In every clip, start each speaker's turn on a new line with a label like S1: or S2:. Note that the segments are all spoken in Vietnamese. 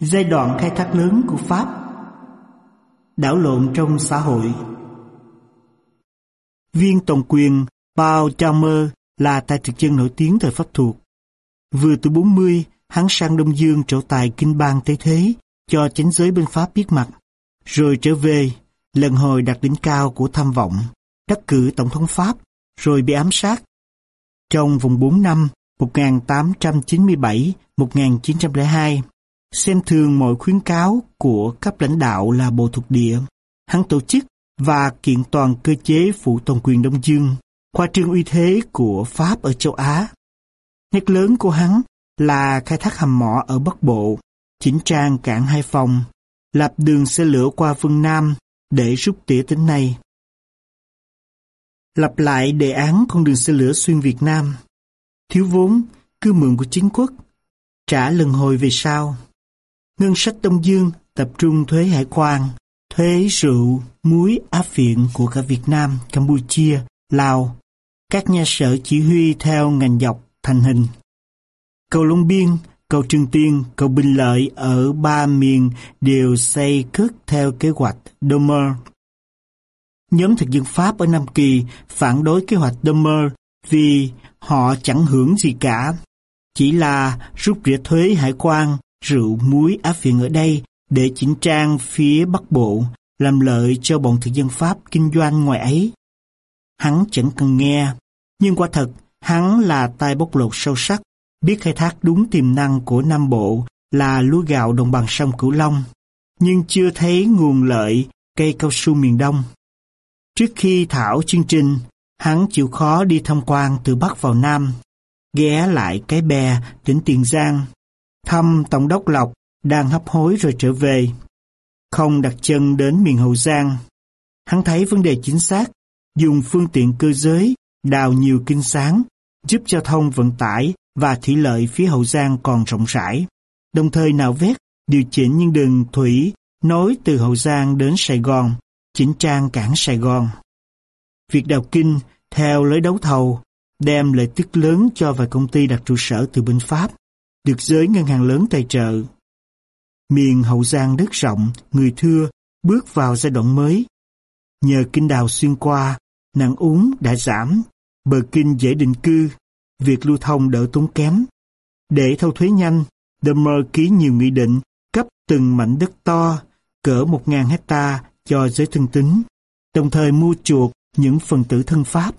S1: Giai đoạn khai thác lớn của Pháp Đảo lộn trong xã hội Viên tổng quyền Paul Chalmers là tài thực dân nổi tiếng thời Pháp thuộc. Vừa từ 40, hắn sang Đông Dương trổ tài kinh bang Tây Thế cho chánh giới bên Pháp biết mặt. Rồi trở về, lần hồi đạt đỉnh cao của tham vọng, đắc cử Tổng thống Pháp, rồi bị ám sát. Trong vòng 4 năm, 1897-1902, xem thường mọi khuyến cáo của cấp lãnh đạo là bộ thuộc địa. Hắn tổ chức và kiện toàn cơ chế phụ toàn quyền Đông Dương, khoa trương uy thế của Pháp ở châu Á. Nét lớn của hắn là khai thác hầm mỏ ở Bắc Bộ, chỉnh trang cảng Hai Phòng, lập đường xe lửa qua phương Nam để rút tỉa tính này. Lập lại đề án con đường xe lửa xuyên Việt Nam. Thiếu vốn, cứ mượn của chính quốc, trả lần hồi về sau. Ngân sách Đông Dương tập trung thuế hải quan, thuế rượu, muối áp viện của cả Việt Nam, Campuchia, Lào. Các nhà sở chỉ huy theo ngành dọc thành hình. Cầu Long Biên, cầu Trường Tiên, cầu Bình Lợi ở ba miền đều xây cất theo kế hoạch Domer. Nhóm thực dân Pháp ở Nam Kỳ phản đối kế hoạch Domer vì họ chẳng hưởng gì cả. Chỉ là rút rỉa thuế hải quan, rượu, muối áp viện ở đây để chỉnh trang phía Bắc Bộ, làm lợi cho bọn thực dân Pháp kinh doanh ngoài ấy. Hắn chẳng cần nghe, nhưng quả thật, hắn là tay bóc lột sâu sắc, biết khai thác đúng tiềm năng của Nam Bộ là lúa gạo đồng bằng sông Cửu Long, nhưng chưa thấy nguồn lợi cây cao su miền Đông. Trước khi thảo chương trình, hắn chịu khó đi tham quan từ Bắc vào Nam, ghé lại cái bè tỉnh Tiền Giang, thăm Tổng đốc Lộc đang hấp hối rồi trở về. Không đặt chân đến miền Hậu Giang. Hắn thấy vấn đề chính xác, dùng phương tiện cơ giới, đào nhiều kinh sáng, giúp giao thông vận tải và thủy lợi phía Hậu Giang còn rộng rãi, đồng thời nạo vét, điều chỉnh những đường thủy nối từ Hậu Giang đến Sài Gòn, chỉnh trang cảng Sài Gòn. Việc đào kinh theo lối đấu thầu đem lợi tức lớn cho vài công ty đặt trụ sở từ bên Pháp, được giới ngân hàng lớn tài trợ. Miền Hậu Giang đất rộng, người thưa, bước vào giai đoạn mới. Nhờ kinh đào xuyên qua, nạn úng đã giảm, bờ kinh dễ định cư, việc lưu thông đỡ tốn kém. Để thâu thuế nhanh, Dummer ký nhiều nghị định cấp từng mảnh đất to, cỡ 1.000 hecta cho giới thân tính, đồng thời mua chuộc những phần tử thân Pháp.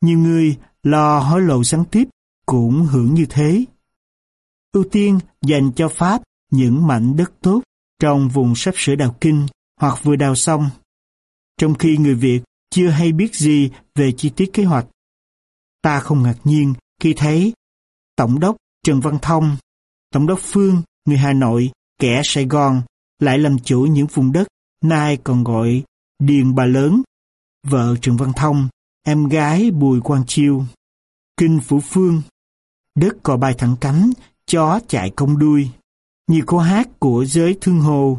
S1: Nhiều người lo hối lộ sáng tiếp cũng hưởng như thế. Ưu tiên dành cho Pháp những mảnh đất tốt trong vùng sắp sửa đào kinh hoặc vừa đào xong. Trong khi người Việt chưa hay biết gì về chi tiết kế hoạch. Ta không ngạc nhiên khi thấy Tổng đốc Trần Văn Thông, Tổng đốc Phương, người Hà Nội, kẻ Sài Gòn lại làm chủ những vùng đất nay còn gọi Điền Bà Lớn, vợ Trần Văn Thông, em gái Bùi Quang Chiêu, Kinh Phủ Phương, đất cò bài thẳng cánh, chó chạy công đuôi. Nhiều câu hát của giới thương hồ,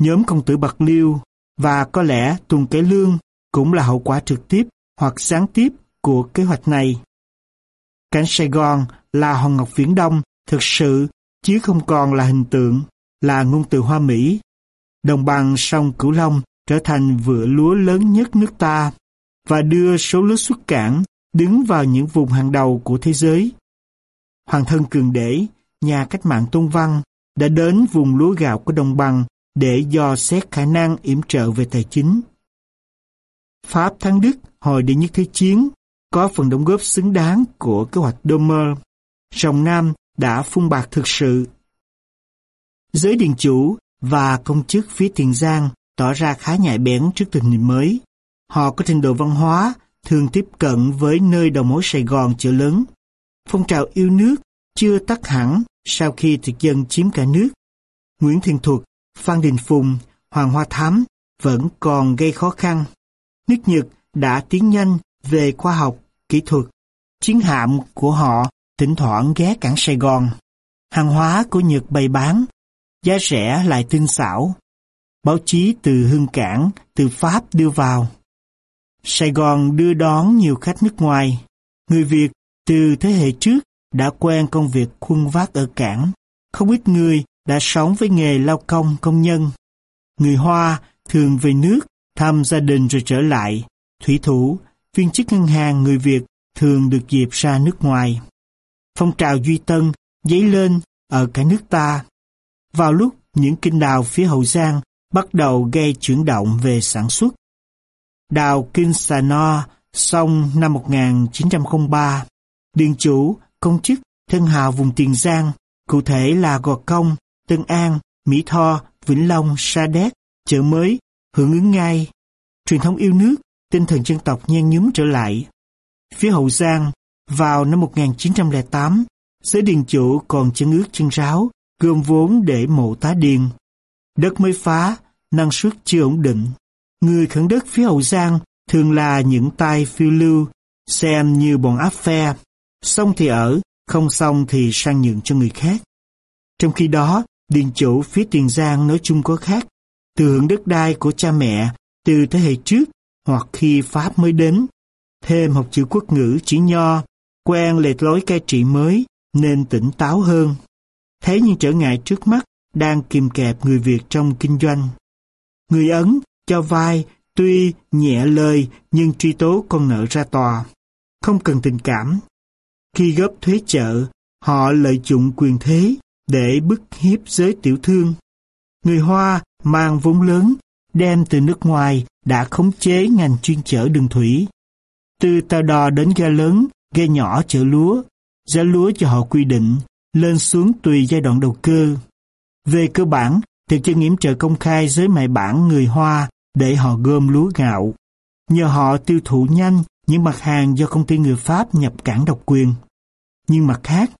S1: nhóm công tử Bạc Liêu và có lẽ Tuần Cải Lương cũng là hậu quả trực tiếp hoặc gián tiếp của kế hoạch này. Cảnh Sài Gòn là Hòn Ngọc Viễn Đông thực sự chứ không còn là hình tượng, là ngôn từ Hoa Mỹ. Đồng bằng sông Cửu Long trở thành vựa lúa lớn nhất nước ta và đưa số lúa xuất cảng đứng vào những vùng hàng đầu của thế giới. Hoàng thân Cường Đế, nhà cách mạng Tôn Văn, đã đến vùng lúa gạo của đồng bằng để dò xét khả năng yểm trợ về tài chính. Pháp thắng Đức hồi đệ nhất thế chiến có phần đóng góp xứng đáng của kế hoạch Domer. sông Nam đã phun bạc thực sự. Giới điện chủ và công chức phía Tiền Giang tỏ ra khá nhạy bén trước tình hình mới. Họ có trình độ văn hóa, thường tiếp cận với nơi đầu mối Sài Gòn chợ lớn. Phong trào yêu nước chưa tắt hẳn sau khi thực dân chiếm cả nước. Nguyễn Thiên Thuật, Phan Đình Phùng, Hoàng Hoa Thám vẫn còn gây khó khăn. Nước Nhật đã tiến nhanh về khoa học, kỹ thuật. Chiến hạm của họ thỉnh thoảng ghé cảng Sài Gòn. Hàng hóa của Nhật bày bán, giá rẻ lại tinh xảo. Báo chí từ hương Cảng, từ Pháp đưa vào. Sài Gòn đưa đón nhiều khách nước ngoài. Người Việt từ thế hệ trước đã quen công việc khuân vác ở cảng. Không ít người đã sống với nghề lao công công nhân. Người Hoa thường về nước thăm gia đình rồi trở lại. Thủy thủ, viên chức ngân hàng người Việt thường được dịp ra nước ngoài. Phong trào Duy Tân dấy lên ở cả nước ta. Vào lúc những kinh đào phía Hậu Giang bắt đầu gây chuyển động về sản xuất. Đào Kinh Sà No xong năm 1903, điền chủ, công chức, thân hào vùng Tiền Giang, cụ thể là Gò Công, Tân An, Mỹ Tho, Vĩnh Long, Sa Đéc, chợ mới, hưởng ứng ngay. Truyền thống yêu nước, tinh thần dân tộc nhen nhúm trở lại. Phía Hậu Giang, vào năm 1908, giới điền chủ còn chân ước chân ráo, gom vốn để mộ tá điền. Đất mới phá, năng suất chưa ổn định. Người khẩn đất phía Hậu Giang thường là những tay phiêu lưu, xem như bọn áp phe. Xong thì ở, không xong thì sang nhượng cho người khác. Trong khi đó, điền chủ phía Tiền Giang nói chung có khác, từ hưởng đất đai của cha mẹ từ thế hệ trước hoặc khi Pháp mới đến. Thêm học chữ quốc ngữ chỉ nho, quen lệ lối cai trị mới nên tỉnh táo hơn. Thấy những trở ngại trước mắt đang kìm kẹp người Việt trong kinh doanh. Người Ấn cho vai tuy nhẹ lời nhưng truy tố con nợ ra tòa. Không cần tình cảm. Khi góp thuế chợ, họ lợi dụng quyền thế để bức hiếp giới tiểu thương. Người Hoa mang vốn lớn, đem từ nước ngoài đã khống chế ngành chuyên chở đường thủy. Từ tàu đò đến ga lớn, ga nhỏ chở lúa, giá lúa cho họ quy định, lên xuống tùy giai đoạn đầu cơ. Về cơ bản, thực dân yểm trợ công khai giới mại bản người Hoa để họ gom lúa gạo. Nhờ họ tiêu thụ nhanh những mặt hàng do công ty người Pháp nhập cảng độc quyền. Nhưng mặt khác,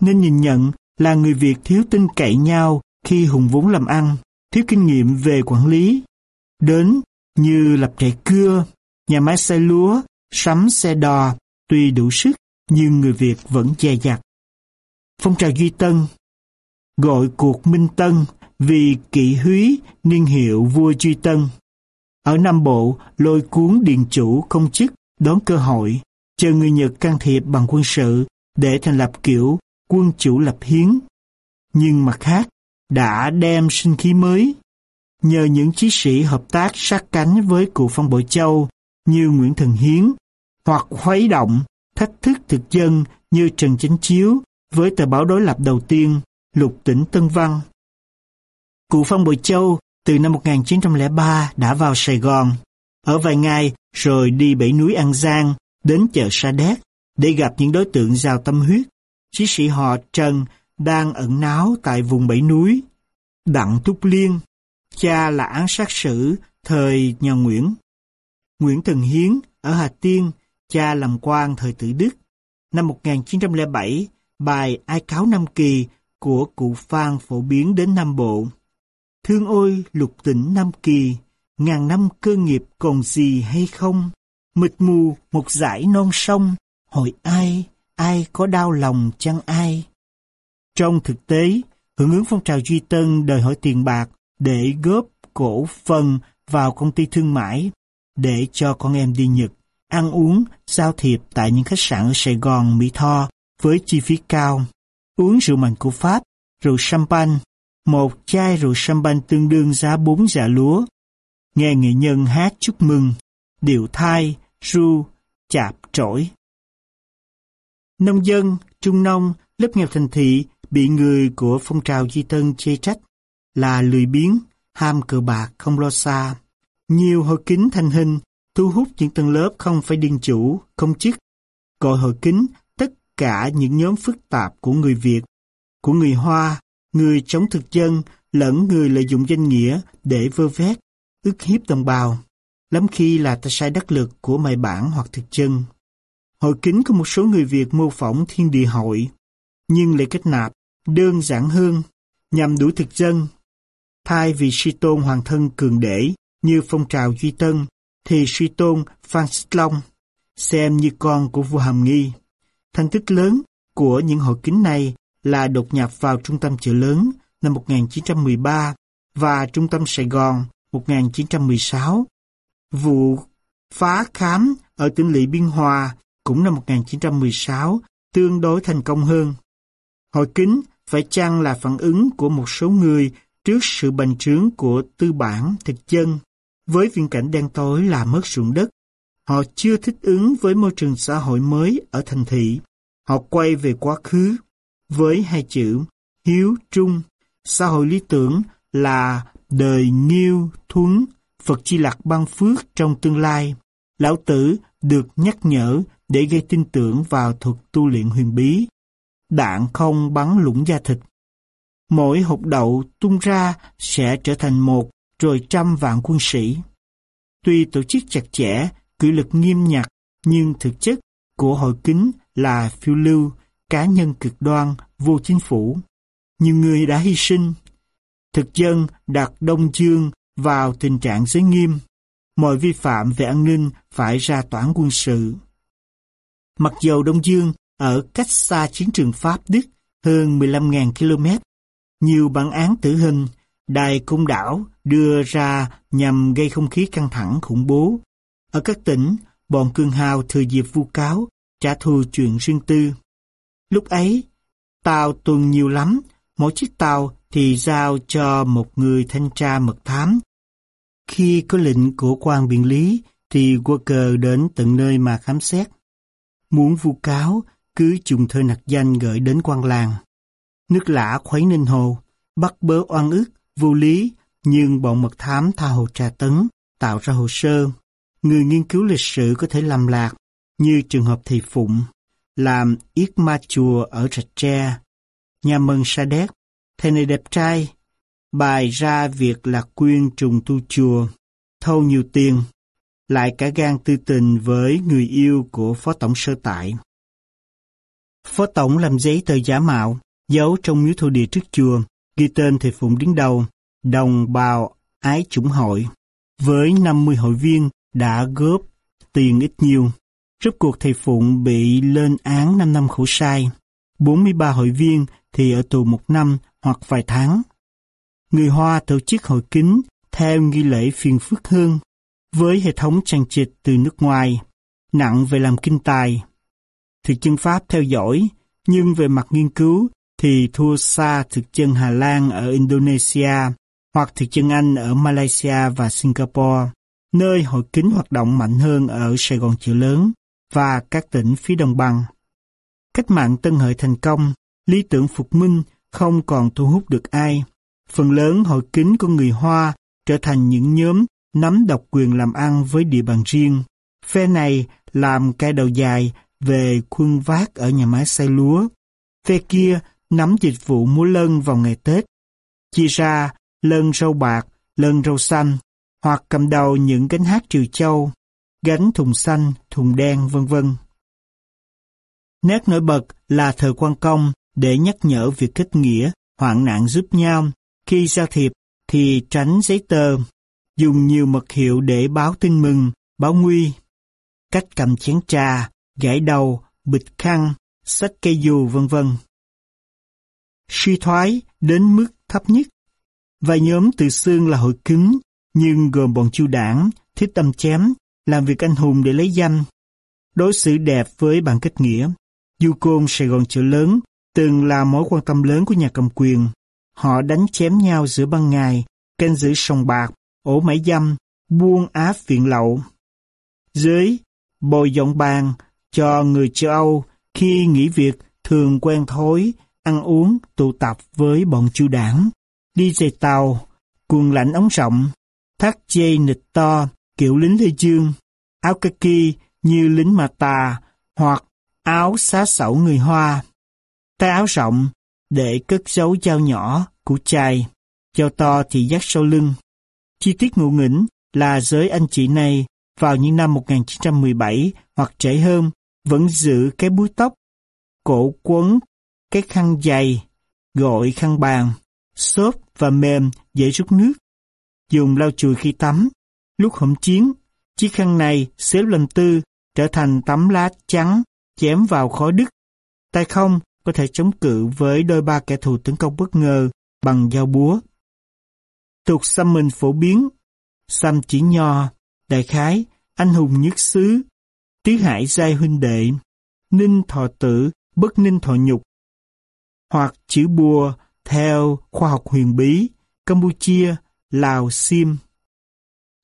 S1: nên nhìn nhận là người Việt thiếu tin cậy nhau khi hùng vốn làm ăn, thiếu kinh nghiệm về quản lý. Đến như lập trại cưa, nhà máy xe lúa, sắm xe đò, tuy đủ sức nhưng người Việt vẫn dè dặt. Phong trào Duy Tân gọi cuộc Minh Tân vì kỵ húy niên hiệu vua Duy Tân. Ở Nam Bộ, lôi cuốn điền chủ công chức đón cơ hội, chờ người Nhật can thiệp bằng quân sự để thành lập kiểu quân chủ lập hiến. Nhưng mặt khác, đã đem sinh khí mới. Nhờ những chiến sĩ hợp tác sát cánh với cụ Phong Bội Châu như Nguyễn Thần Hiến, hoặc khuấy động, thách thức thực dân như Trần Chánh Chiếu với tờ báo đối lập đầu tiên, Lục tỉnh Tân Văn. Cụ Phong Bội Châu từ năm 1903 đã vào Sài Gòn, ở vài ngày rồi đi bảy núi An Giang, đến chợ Sa Đéc để gặp những đối tượng giàu tâm huyết. Chí sĩ họ Trần đang ẩn náu tại vùng bảy núi. Đặng Túc Liên, cha là án sát sử thời nhà Nguyễn. Nguyễn Thần Hiến ở Hà Tiên, cha làm quan thời tử Đức. Năm 1907, bài Ai cáo Nam Kỳ của cụ Phan phổ biến đến Nam Bộ. Thương ôi lục tỉnh Nam Kỳ, ngàn năm cơ nghiệp còn gì hay không? Mịt mù một dải non sông, hỏi ai, ai có đau lòng chăng ai? Trong thực tế, hưởng ứng phong trào Duy Tân đòi hỏi tiền bạc để góp cổ phần vào công ty thương mại để cho con em đi Nhật, ăn uống, giao thiệp tại những khách sạn ở Sài Gòn, Mỹ Tho với chi phí cao, uống rượu mạnh của Pháp, rượu champagne, một chai rượu champagne tương đương giá bốn dạ lúa, nghe nghệ nhân hát chúc mừng, điệu thai, ru, chạp trỗi. Nông dân, trung nông, lớp nghèo thành thị bị người của phong trào Di Tân chê trách là lười biếng, ham cờ bạc không lo xa. Nhiều hội kính thành hình thu hút những tầng lớp không phải điên chủ, công chức. Gọi hội kính tất cả những nhóm phức tạp của người Việt, của người Hoa, người chống thực dân lẫn người lợi dụng danh nghĩa để vơ vét, ức hiếp đồng bào. Lắm khi là ta sai đắc lực của mày bản hoặc thực dân. Hội kính có một số người Việt mô phỏng thiên địa hội, nhưng lễ kết nạp đơn giản hơn, nhằm đuổi thực dân. Thay vì suy tôn hoàng thân cường để như phong trào Duy Tân, thì suy tôn Phan Xích Long, xem như con của vua Hàm Nghi. Thành tích lớn của những hội kính này là đột nhập vào trung tâm chợ lớn năm 1913 và trung tâm Sài Gòn 1916. Vụ phá khám ở tỉnh lỵ Biên Hòa cũng năm 1916 tương đối thành công hơn. Hội kính phải chăng là phản ứng của một số người trước sự bành trướng của tư bản thực dân với viễn cảnh đen tối là mất ruộng đất. Họ chưa thích ứng với môi trường xã hội mới ở thành thị. Họ quay về quá khứ với hai chữ hiếu trung. Xã hội lý tưởng là đời nghiêu thuấn, Phật chi lạc ban phước trong tương lai. Lão Tử được nhắc nhở để gây tin tưởng vào thuật tu luyện huyền bí. Đạn không bắn lũng da thịt. Mỗi hộp đậu tung ra sẽ trở thành một rồi trăm vạn quân sĩ. Tuy tổ chức chặt chẽ, kỷ lực nghiêm nhặt, nhưng thực chất của hội kính là phiêu lưu, cá nhân cực đoan, vô chính phủ. Nhiều người đã hy sinh. Thực dân đặt Đông Dương vào tình trạng giới nghiêm. Mọi vi phạm về an ninh phải ra toán quân sự. Mặc dầu Đông Dương ở cách xa chiến trường Pháp Đức hơn 15.000 km, nhiều bản án tử hình, đài cung đảo đưa ra nhằm gây không khí căng thẳng khủng bố. Ở các tỉnh, bọn cường hào thừa dịp vu cáo, trả thù chuyện riêng tư. Lúc ấy, tàu tuần nhiều lắm, mỗi chiếc tàu thì giao cho một người thanh tra mật thám. Khi có lệnh của quan biện lý, thì Walker đến tận nơi mà khám xét. Muốn vu cáo, cứ trùng thơ nặc danh gửi đến quan làng. Nước lã khuấy ninh hồ, bắt bớ oan ức, vô lý, nhưng bọn mật thám tha hồ trà tấn, tạo ra hồ sơ. Người nghiên cứu lịch sử có thể làm lạc, như trường hợp thầy Phụng, làm yết ma chùa ở Rạch Tre. Nhà mừng Sa Đéc, thầy này đẹp trai, bài ra việc là quyên trùng tu chùa, thâu nhiều tiền, lại cả gan tư tình với người yêu của Phó Tổng Sơ Tại. Phó Tổng làm giấy tờ giả mạo, giấu trong miếu thổ địa trước chùa, ghi tên thầy Phụng đứng đầu, đồng bào ái chủng hội. Với 50 hội viên đã góp tiền ít nhiều. Rốt cuộc thầy Phụng bị lên án 5 năm khổ sai. 43 hội viên thì ở tù một năm hoặc vài tháng. Người Hoa tổ chức hội kính theo nghi lễ phiền phước hương với hệ thống trang trịch từ nước ngoài, nặng về làm kinh tài. Thực chân Pháp theo dõi, nhưng về mặt nghiên cứu thì thua xa thực chân Hà Lan ở Indonesia hoặc thực chân Anh ở Malaysia và Singapore, nơi hội kính hoạt động mạnh hơn ở Sài Gòn chợ lớn và các tỉnh phía đồng bằng. Cách mạng Tân Hợi thành công, lý tưởng phục minh không còn thu hút được ai. Phần lớn hội kính của người Hoa trở thành những nhóm nắm độc quyền làm ăn với địa bàn riêng. Phe này làm cây đầu dài về khuôn vác ở nhà máy xay lúa. Phe kia nắm dịch vụ múa lân vào ngày Tết. Chia ra lân rau bạc, lân rau xanh, hoặc cầm đầu những gánh hát triều châu, gánh thùng xanh, thùng đen, vân vân. Nét nổi bật là thờ quan công để nhắc nhở việc kết nghĩa, hoạn nạn giúp nhau. Khi giao thiệp thì tránh giấy tờ, dùng nhiều mật hiệu để báo tin mừng, báo nguy. Cách cầm chén trà, gãy đầu, bịch khăn, sách cây dù vân vân. Suy thoái đến mức thấp nhất. Vài nhóm từ xương là hội cứng, nhưng gồm bọn chu đảng, thích tâm chém, làm việc anh hùng để lấy danh. Đối xử đẹp với bản kết nghĩa. Du Côn Sài Gòn chợ lớn từng là mối quan tâm lớn của nhà cầm quyền. Họ đánh chém nhau giữa ban ngày, canh giữ sòng bạc, ổ mãi dâm, buôn áp viện lậu. Dưới, bồi dọn bàn cho người châu Âu khi nghỉ việc thường quen thói ăn uống, tụ tập với bọn chu đảng, đi dây tàu, quần lạnh ống rộng, thắt dây nịch to, kiểu lính Lê Dương, áo kaki như lính mà tà, hoặc áo xá sẩu người Hoa. Tay áo rộng để cất giấu dao nhỏ, của chai, dao to thì dắt sau lưng. Chi tiết ngụ nghĩnh là giới anh chị này vào những năm 1917 hoặc trễ hơn vẫn giữ cái búi tóc, cổ quấn cái khăn dày, gọi khăn bàn, xốp và mềm dễ rút nước. Dùng lau chùi khi tắm. Lúc hỗn chiến, chiếc khăn này xếp lần tư trở thành tấm lá trắng chém vào khói đứt. Tay không có thể chống cự với đôi ba kẻ thù tấn công bất ngờ bằng dao búa. Tục xăm mình phổ biến, xăm chỉ nho, đại khái, anh hùng nhất xứ, tiếng hải giai huynh đệ, ninh thọ tử, bất ninh thọ nhục, hoặc chữ bùa theo khoa học huyền bí, Campuchia, Lào, Sim.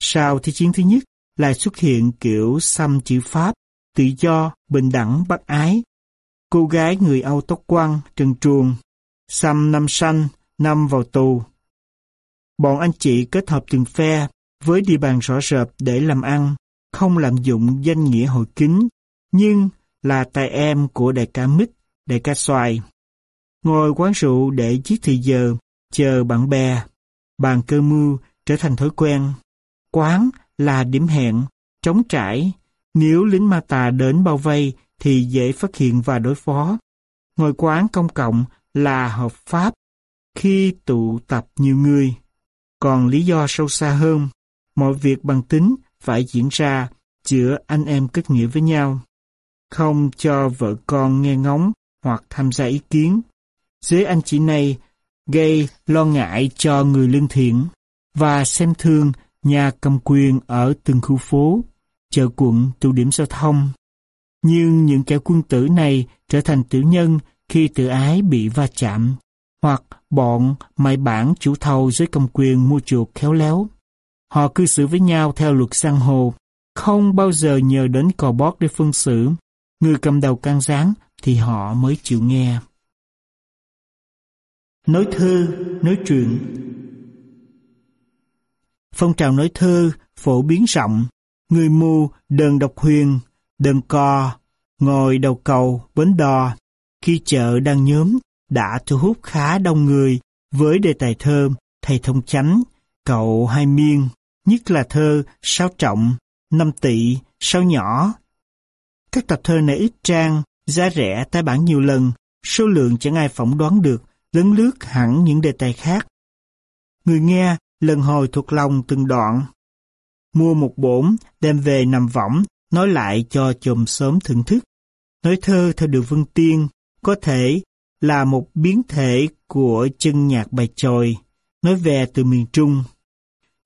S1: Sau Thế chiến thứ nhất lại xuất hiện kiểu xăm chữ Pháp, tự do, bình đẳng, bác ái. Cô gái người Âu tóc quăng, trần truồng, xăm năm sanh, năm vào tù. Bọn anh chị kết hợp từng phe với địa bàn rõ rợp để làm ăn, không lạm dụng danh nghĩa hội kính, nhưng là tài em của đại ca Mít, đại ca Xoài. Ngồi quán rượu để giết thời giờ, chờ bạn bè, bàn cơ mưu trở thành thói quen. Quán là điểm hẹn, trống trải. Nếu lính ma tà đến bao vây thì dễ phát hiện và đối phó. Ngồi quán công cộng là hợp pháp khi tụ tập nhiều người. Còn lý do sâu xa hơn, mọi việc bằng tính phải diễn ra giữa anh em kết nghĩa với nhau. Không cho vợ con nghe ngóng hoặc tham gia ý kiến. Dưới anh chị này gây lo ngại cho người lương thiện và xem thương nhà cầm quyền ở từng khu phố, chợ quận, tụ điểm giao thông. Nhưng những kẻ quân tử này trở thành tử nhân khi tự ái bị va chạm, hoặc bọn mại bản chủ thầu dưới cầm quyền mua chuộc khéo léo. Họ cư xử với nhau theo luật sang hồ, không bao giờ nhờ đến cò bót để phân xử. Người cầm đầu can gián thì họ mới chịu nghe. Nói thơ, nói chuyện Phong trào nói thơ phổ biến rộng, người mù đờn độc huyền, đơn co, ngồi đầu cầu, bến đò. Khi chợ đang nhóm, đã thu hút khá đông người với đề tài thơ Thầy Thông Chánh, Cậu Hai Miên, nhất là thơ Sao Trọng, Năm Tỵ, Sao Nhỏ. Các tập thơ này ít trang, giá rẻ tái bản nhiều lần, số lượng chẳng ai phỏng đoán được, lấn lướt hẳn những đề tài khác. Người nghe lần hồi thuộc lòng từng đoạn. Mua một bổn, đem về nằm võng, nói lại cho chồng sớm thưởng thức. Nói thơ theo được vân tiên, có thể là một biến thể của chân nhạc bài tròi, nói về từ miền Trung.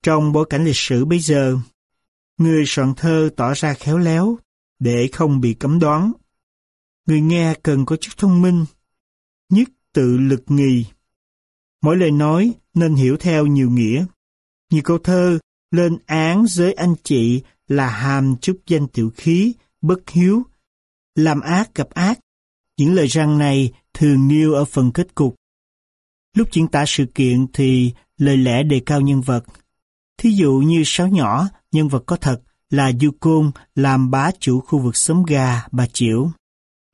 S1: Trong bối cảnh lịch sử bây giờ, người soạn thơ tỏ ra khéo léo để không bị cấm đoán. Người nghe cần có chút thông minh, nhất tự lực nghì. Mỗi lời nói nên hiểu theo nhiều nghĩa. Nhiều câu thơ lên án giới anh chị là hàm chút danh tiểu khí, bất hiếu, làm ác gặp ác. Những lời răng này thường nêu ở phần kết cục. Lúc diễn tả sự kiện thì lời lẽ đề cao nhân vật. Thí dụ như sáu nhỏ, nhân vật có thật là Du Côn làm bá chủ khu vực xóm gà, bà Chiểu.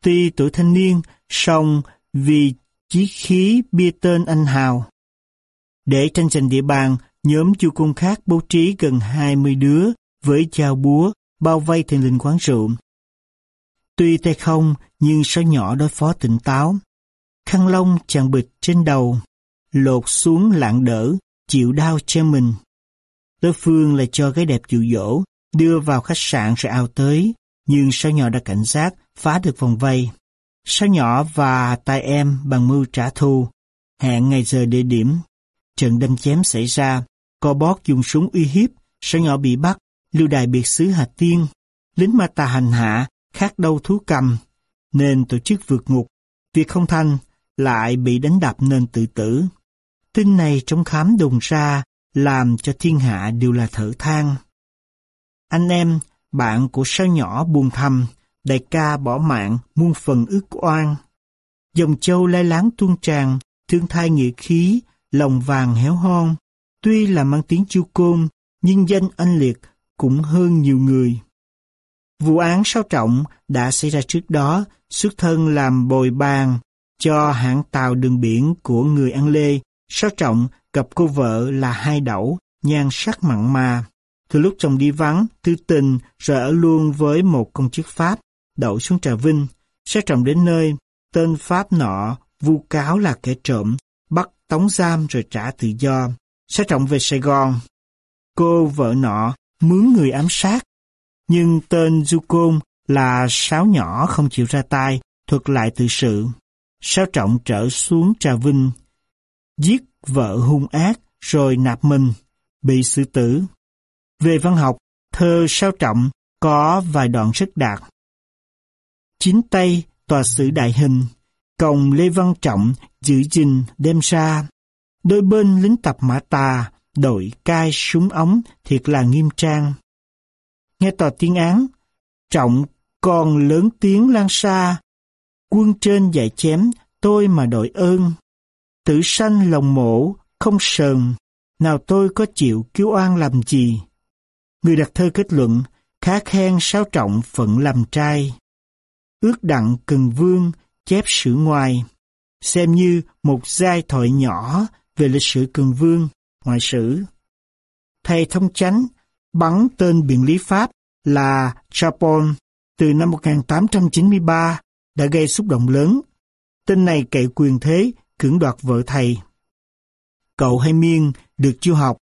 S1: Tuy tuổi thanh niên, song vì chí khí bia tên anh hào. Để tranh giành địa bàn, nhóm Du cung khác bố trí gần 20 đứa với chao búa bao vây thiền linh quán rượu. Tuy tay không, nhưng sao nhỏ đối phó tỉnh táo. Khăn lông chàng bịch trên đầu, lột xuống lạng đỡ, chịu đau che mình. Đối phương là cho gái đẹp dụ dỗ, đưa vào khách sạn rồi ao tới, nhưng sao nhỏ đã cảnh giác, phá được vòng vây. Sao nhỏ và tay em bằng mưu trả thù, hẹn ngày giờ địa điểm. Trận đâm chém xảy ra, co bót dùng súng uy hiếp, sao nhỏ bị bắt, lưu đài biệt xứ Hà Tiên. Lính ma tà hành hạ, khác đâu thú cầm, nên tổ chức vượt ngục. Việc không thành, lại bị đánh đập nên tự tử. Tin này trong khám đồn ra, làm cho thiên hạ đều là thở than. Anh em, bạn của sao nhỏ buồn thầm, đại ca bỏ mạng, muôn phần ước oan. Dòng châu lai láng tuôn tràn, thương thai nghĩa khí, lòng vàng héo hon. Tuy là mang tiếng chu côn, nhưng danh anh liệt cũng hơn nhiều người. Vụ án sao trọng đã xảy ra trước đó, xuất thân làm bồi bàn cho hãng tàu đường biển của người ăn lê. Sao trọng gặp cô vợ là hai đẩu, nhan sắc mặn mà. Từ lúc chồng đi vắng, tư tình rồi ở luôn với một công chức Pháp, đậu xuống Trà Vinh. Sao trọng đến nơi, tên Pháp nọ vu cáo là kẻ trộm, bắt tống giam rồi trả tự do. Sao trọng về Sài Gòn. Cô vợ nọ mướn người ám sát. Nhưng tên Du là sáo nhỏ không chịu ra tay, thuật lại tự sự. Sao trọng trở xuống Trà Vinh, giết vợ hung ác rồi nạp mình, bị xử tử. Về văn học, thơ sao trọng có vài đoạn rất đạt. Chính tay tòa sử đại hình, còng Lê Văn Trọng giữ gìn đem ra. Đôi bên lính tập mã tà, đội cai súng ống thiệt là nghiêm trang. Nghe tòa tiếng án, trọng còn lớn tiếng lan xa. Quân trên dạy chém, tôi mà đội ơn. Tử sanh lòng mổ, không sờn, nào tôi có chịu cứu oan làm gì. Người đặt thơ kết luận, khá khen sao trọng phận làm trai. Ước đặng cần vương, chép sử ngoài, xem như một giai thoại nhỏ về lịch sử cường vương, ngoại sử. Thầy thông chánh bắn tên biện lý Pháp là Chapon từ năm 1893 đã gây xúc động lớn. Tên này cậy quyền thế cưỡng đoạt vợ thầy. Cậu hay miên được chiêu học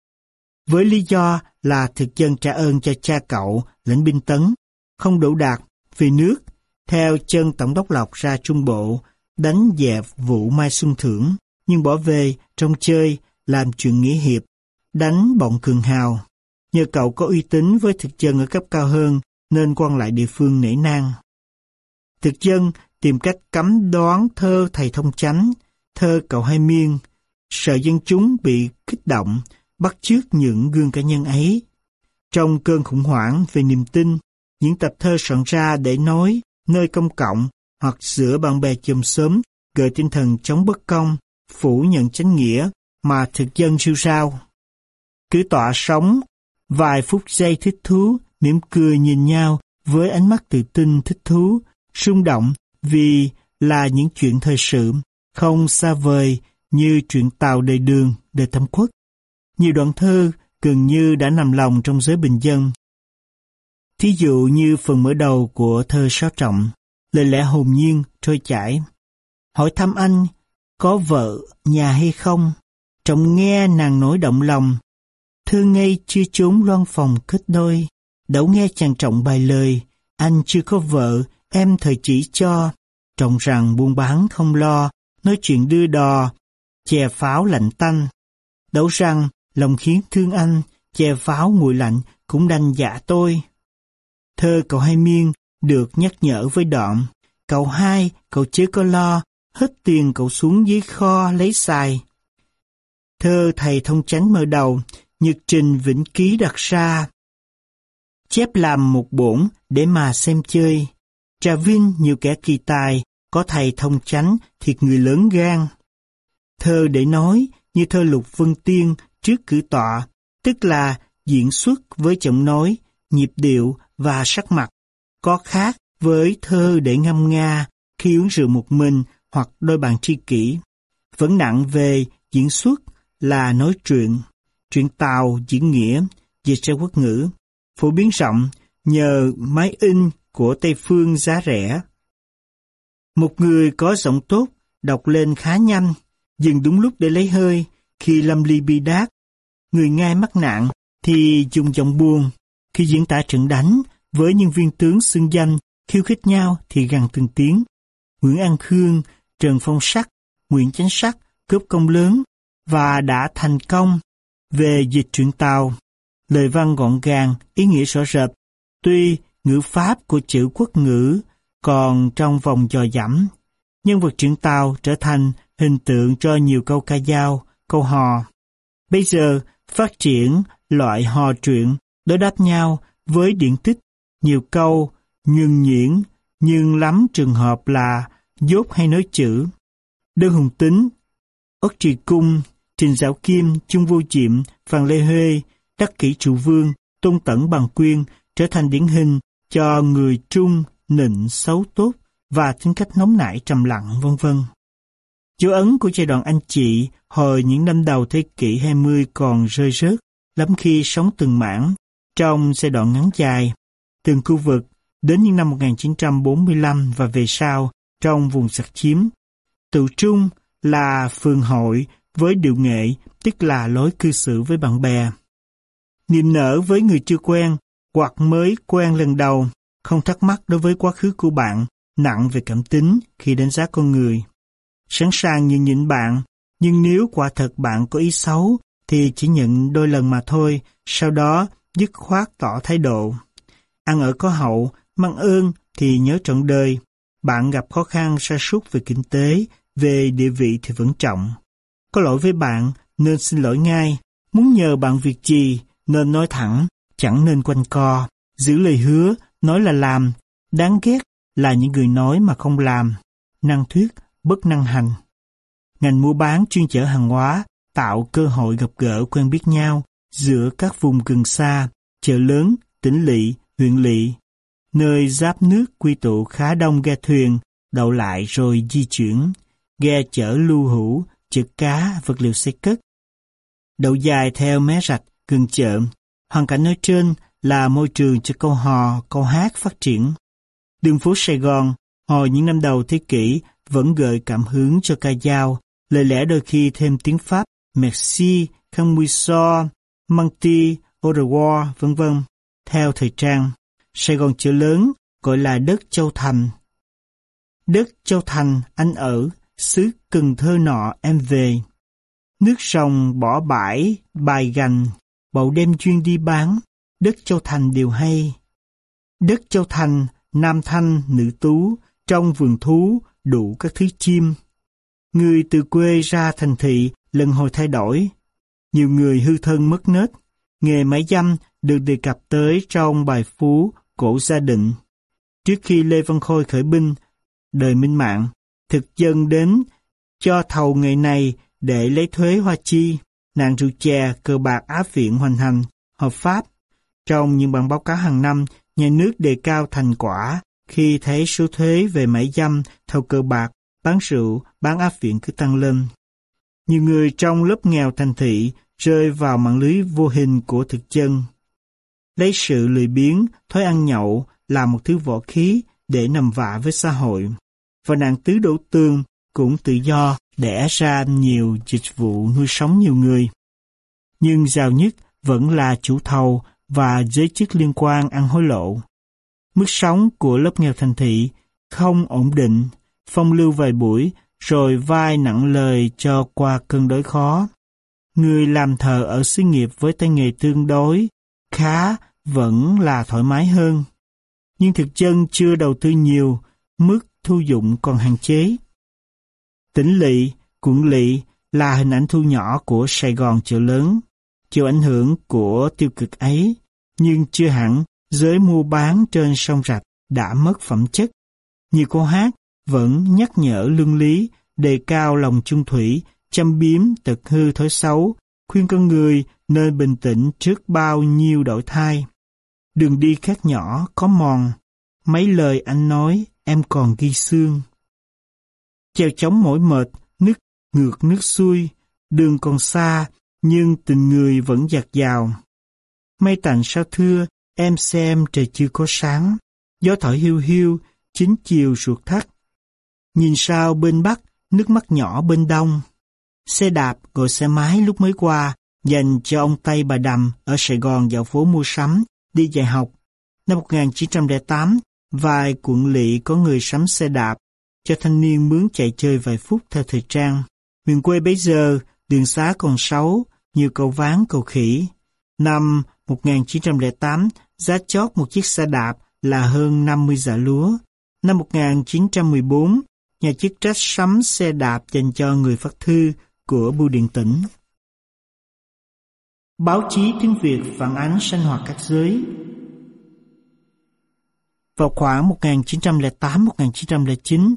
S1: với lý do là thực dân trả ơn cho cha cậu lĩnh binh tấn, không đủ đạt vì nước, theo chân tổng đốc lộc ra trung bộ, đánh dẹp vụ Mai Xuân Thưởng, nhưng bỏ về trong chơi làm chuyện nghĩa hiệp, đánh bọn cường hào. Nhờ cậu có uy tín với thực dân ở cấp cao hơn, nên quan lại địa phương nể nang. Thực dân tìm cách cấm đoán thơ thầy thông chánh, thơ cậu hai miên, sợ dân chúng bị kích động, bắt chước những gương cá nhân ấy. Trong cơn khủng hoảng về niềm tin, những tập thơ soạn ra để nói nơi công cộng hoặc giữa bạn bè chùm sớm gợi tinh thần chống bất công, phủ nhận chánh nghĩa mà thực dân siêu sao. Cứ tọa sống, vài phút giây thích thú, mỉm cười nhìn nhau với ánh mắt tự tin thích thú, rung động vì là những chuyện thời sự, không xa vời như chuyện tàu đầy đường, đầy thâm quốc. Nhiều đoạn thơ gần như đã nằm lòng trong giới bình dân. Thí dụ như phần mở đầu của thơ Sáu Trọng, lời lẽ hồn nhiên, trôi chảy. Hỏi thăm anh, có vợ, nhà hay không? Trọng nghe nàng nổi động lòng. thương ngây chưa trốn loan phòng kết đôi. Đậu nghe chàng trọng bài lời, anh chưa có vợ, em thời chỉ cho. Trọng rằng buôn bán không lo, nói chuyện đưa đò, chè pháo lạnh tanh. Đậu rằng lòng khiến thương anh, chè pháo nguội lạnh cũng đành dạ tôi. Thơ cậu hai miên được nhắc nhở với đoạn, cậu hai, cậu chưa có lo, hết tiền cậu xuống dưới kho lấy xài. Thơ thầy thông chánh mở đầu, nhật trình vĩnh ký đặt ra. Chép làm một bổn để mà xem chơi. Trà Vinh nhiều kẻ kỳ tài, có thầy thông chánh thiệt người lớn gan. Thơ để nói như thơ Lục Vân Tiên trước cử tọa, tức là diễn xuất với giọng nói, nhịp điệu và sắc mặt, có khác với thơ để ngâm nga khi uống rượu một mình hoặc đôi bàn tri kỷ. Vẫn nặng về diễn xuất là nói chuyện, chuyện tàu diễn nghĩa, dịch ra quốc ngữ, phổ biến rộng nhờ máy in của Tây Phương giá rẻ. Một người có giọng tốt, đọc lên khá nhanh, dừng đúng lúc để lấy hơi, khi lâm ly bi đát. Người nghe mắc nạn thì dùng giọng buồn, khi diễn tả trận đánh với những viên tướng xưng danh, khiêu khích nhau thì gằn từng tiếng. Nguyễn An Khương, Trần Phong Sắc, Nguyễn Chánh Sắc cướp công lớn và đã thành công về dịch truyện Tàu. Lời văn gọn gàng, ý nghĩa rõ rệt. Tuy ngữ pháp của chữ quốc ngữ còn trong vòng dò dẫm, nhân vật truyện Tàu trở thành hình tượng cho nhiều câu ca dao, câu hò. Bây giờ, phát triển loại hò truyện đối đáp nhau với điển tích, nhiều câu, nhường nhuyễn, nhưng lắm trường hợp là dốt hay nói chữ. Đơn Hùng Tính, Ất Trì Cung, Trình Giáo Kim, Trung Vô diệm Phan Lê Huê, Đắc Kỷ Trụ Vương, Tôn Tẩn Bằng Quyên trở thành điển hình cho người trung, nịnh, xấu tốt và tính cách nóng nảy trầm lặng vân vân. Dấu ấn của giai đoạn anh chị hồi những năm đầu thế kỷ 20 còn rơi rớt, lắm khi sống từng mảng, trong giai đoạn ngắn dài, từng khu vực, đến những năm 1945 và về sau, trong vùng sạc chiếm. Tự trung là phường hội với điệu nghệ, tức là lối cư xử với bạn bè. Niềm nở với người chưa quen, hoặc mới quen lần đầu, không thắc mắc đối với quá khứ của bạn, nặng về cảm tính khi đánh giá con người. Sẵn sàng nhường nhịn bạn, nhưng nếu quả thật bạn có ý xấu, thì chỉ nhận đôi lần mà thôi, sau đó dứt khoát tỏ thái độ. Ăn ở có hậu, mang ơn thì nhớ trọn đời. Bạn gặp khó khăn sa sút về kinh tế về địa vị thì vẫn trọng. Có lỗi với bạn nên xin lỗi ngay, muốn nhờ bạn việc gì nên nói thẳng, chẳng nên quanh co, giữ lời hứa, nói là làm, đáng ghét là những người nói mà không làm, năng thuyết, bất năng hành. Ngành mua bán chuyên chở hàng hóa tạo cơ hội gặp gỡ quen biết nhau giữa các vùng gần xa, chợ lớn, tỉnh lỵ, huyện lỵ, nơi giáp nước quy tụ khá đông ghe thuyền, đậu lại rồi di chuyển, ghe chở lưu hữu, chữ cá, vật liệu xây cất. Đậu dài theo mé rạch, gần chợ, hoàn cảnh nơi trên là môi trường cho câu hò, câu hát phát triển. Đường phố Sài Gòn, hồi những năm đầu thế kỷ, vẫn gợi cảm hứng cho ca dao, lời lẽ đôi khi thêm tiếng Pháp, merci, không mùi so, au revoir, vân vân. Theo thời trang, Sài Gòn chữ lớn gọi là đất Châu Thành. Đất Châu Thành anh ở, xứ Cần Thơ nọ em về. Nước sông bỏ bãi, bài gành, bậu đem chuyên đi bán, đất Châu Thành đều hay. Đất Châu Thành, nam thanh, nữ tú, trong vườn thú, đủ các thứ chim. Người từ quê ra thành thị lần hồi thay đổi. Nhiều người hư thân mất nết. Nghề máy dâm được đề cập tới trong bài phú Cổ Gia Định. Trước khi Lê Văn Khôi khởi binh, đời minh mạng, thực dân đến cho thầu người này để lấy thuế hoa chi, nạn rượu chè, cờ bạc áp viện hoành hành, hợp pháp. Trong những bản báo cáo hàng năm, nhà nước đề cao thành quả khi thấy số thuế về mãi dâm, thầu cờ bạc, bán rượu, bán áp viện cứ tăng lên. Nhiều người trong lớp nghèo thành thị rơi vào mạng lưới vô hình của thực chân. Lấy sự lười biếng, thói ăn nhậu là một thứ võ khí để nằm vạ với xã hội. Và nàng tứ Đỗ tương cũng tự do đẻ ra nhiều dịch vụ nuôi sống nhiều người. Nhưng giàu nhất vẫn là chủ thầu và giới chức liên quan ăn hối lộ. Mức sống của lớp nghèo thành thị không ổn định, phong lưu vài buổi rồi vai nặng lời cho qua cơn đói khó. Người làm thợ ở xí nghiệp với tay nghề tương đối, khá vẫn là thoải mái hơn. Nhưng thực chân chưa đầu tư nhiều, mức thu dụng còn hạn chế. Tỉnh lỵ, quận lỵ là hình ảnh thu nhỏ của Sài Gòn chợ lớn. Chịu ảnh hưởng của tiêu cực ấy, nhưng chưa hẳn giới mua bán trên sông rạch đã mất phẩm chất. Nhiều cô hát vẫn nhắc nhở lương lý, đề cao lòng trung thủy, chăm biếm tật hư thói xấu, khuyên con người nên bình tĩnh trước bao nhiêu đổi thay. Đường đi khác nhỏ có mòn, mấy lời anh nói em còn ghi xương. Treo chống mỏi mệt, nứt, ngược nước xuôi, đường còn xa, nhưng tình người vẫn giặt dào. Mây tạnh sao thưa, em xem trời chưa có sáng, gió thổi hiu hiu, chính chiều ruột thắt. Nhìn sao bên Bắc, nước mắt nhỏ bên Đông. Xe đạp, gọi xe máy lúc mới qua, dành cho ông Tây bà Đầm ở Sài Gòn dạo phố mua sắm, đi dạy học. Năm 1908, vài quận lỵ có người sắm xe đạp, cho thanh niên mướn chạy chơi vài phút theo thời trang. Miền quê bấy giờ, đường xá còn xấu, nhiều cầu ván cầu khỉ. Năm 1908, giá chót một chiếc xe đạp là hơn 50 giả lúa. Năm 1914, nhà chức trách sắm xe đạp dành cho người phát thư của bưu điện tỉnh. Báo chí tiếng Việt phản ánh sinh hoạt các giới. Vào khoảng 1908-1909,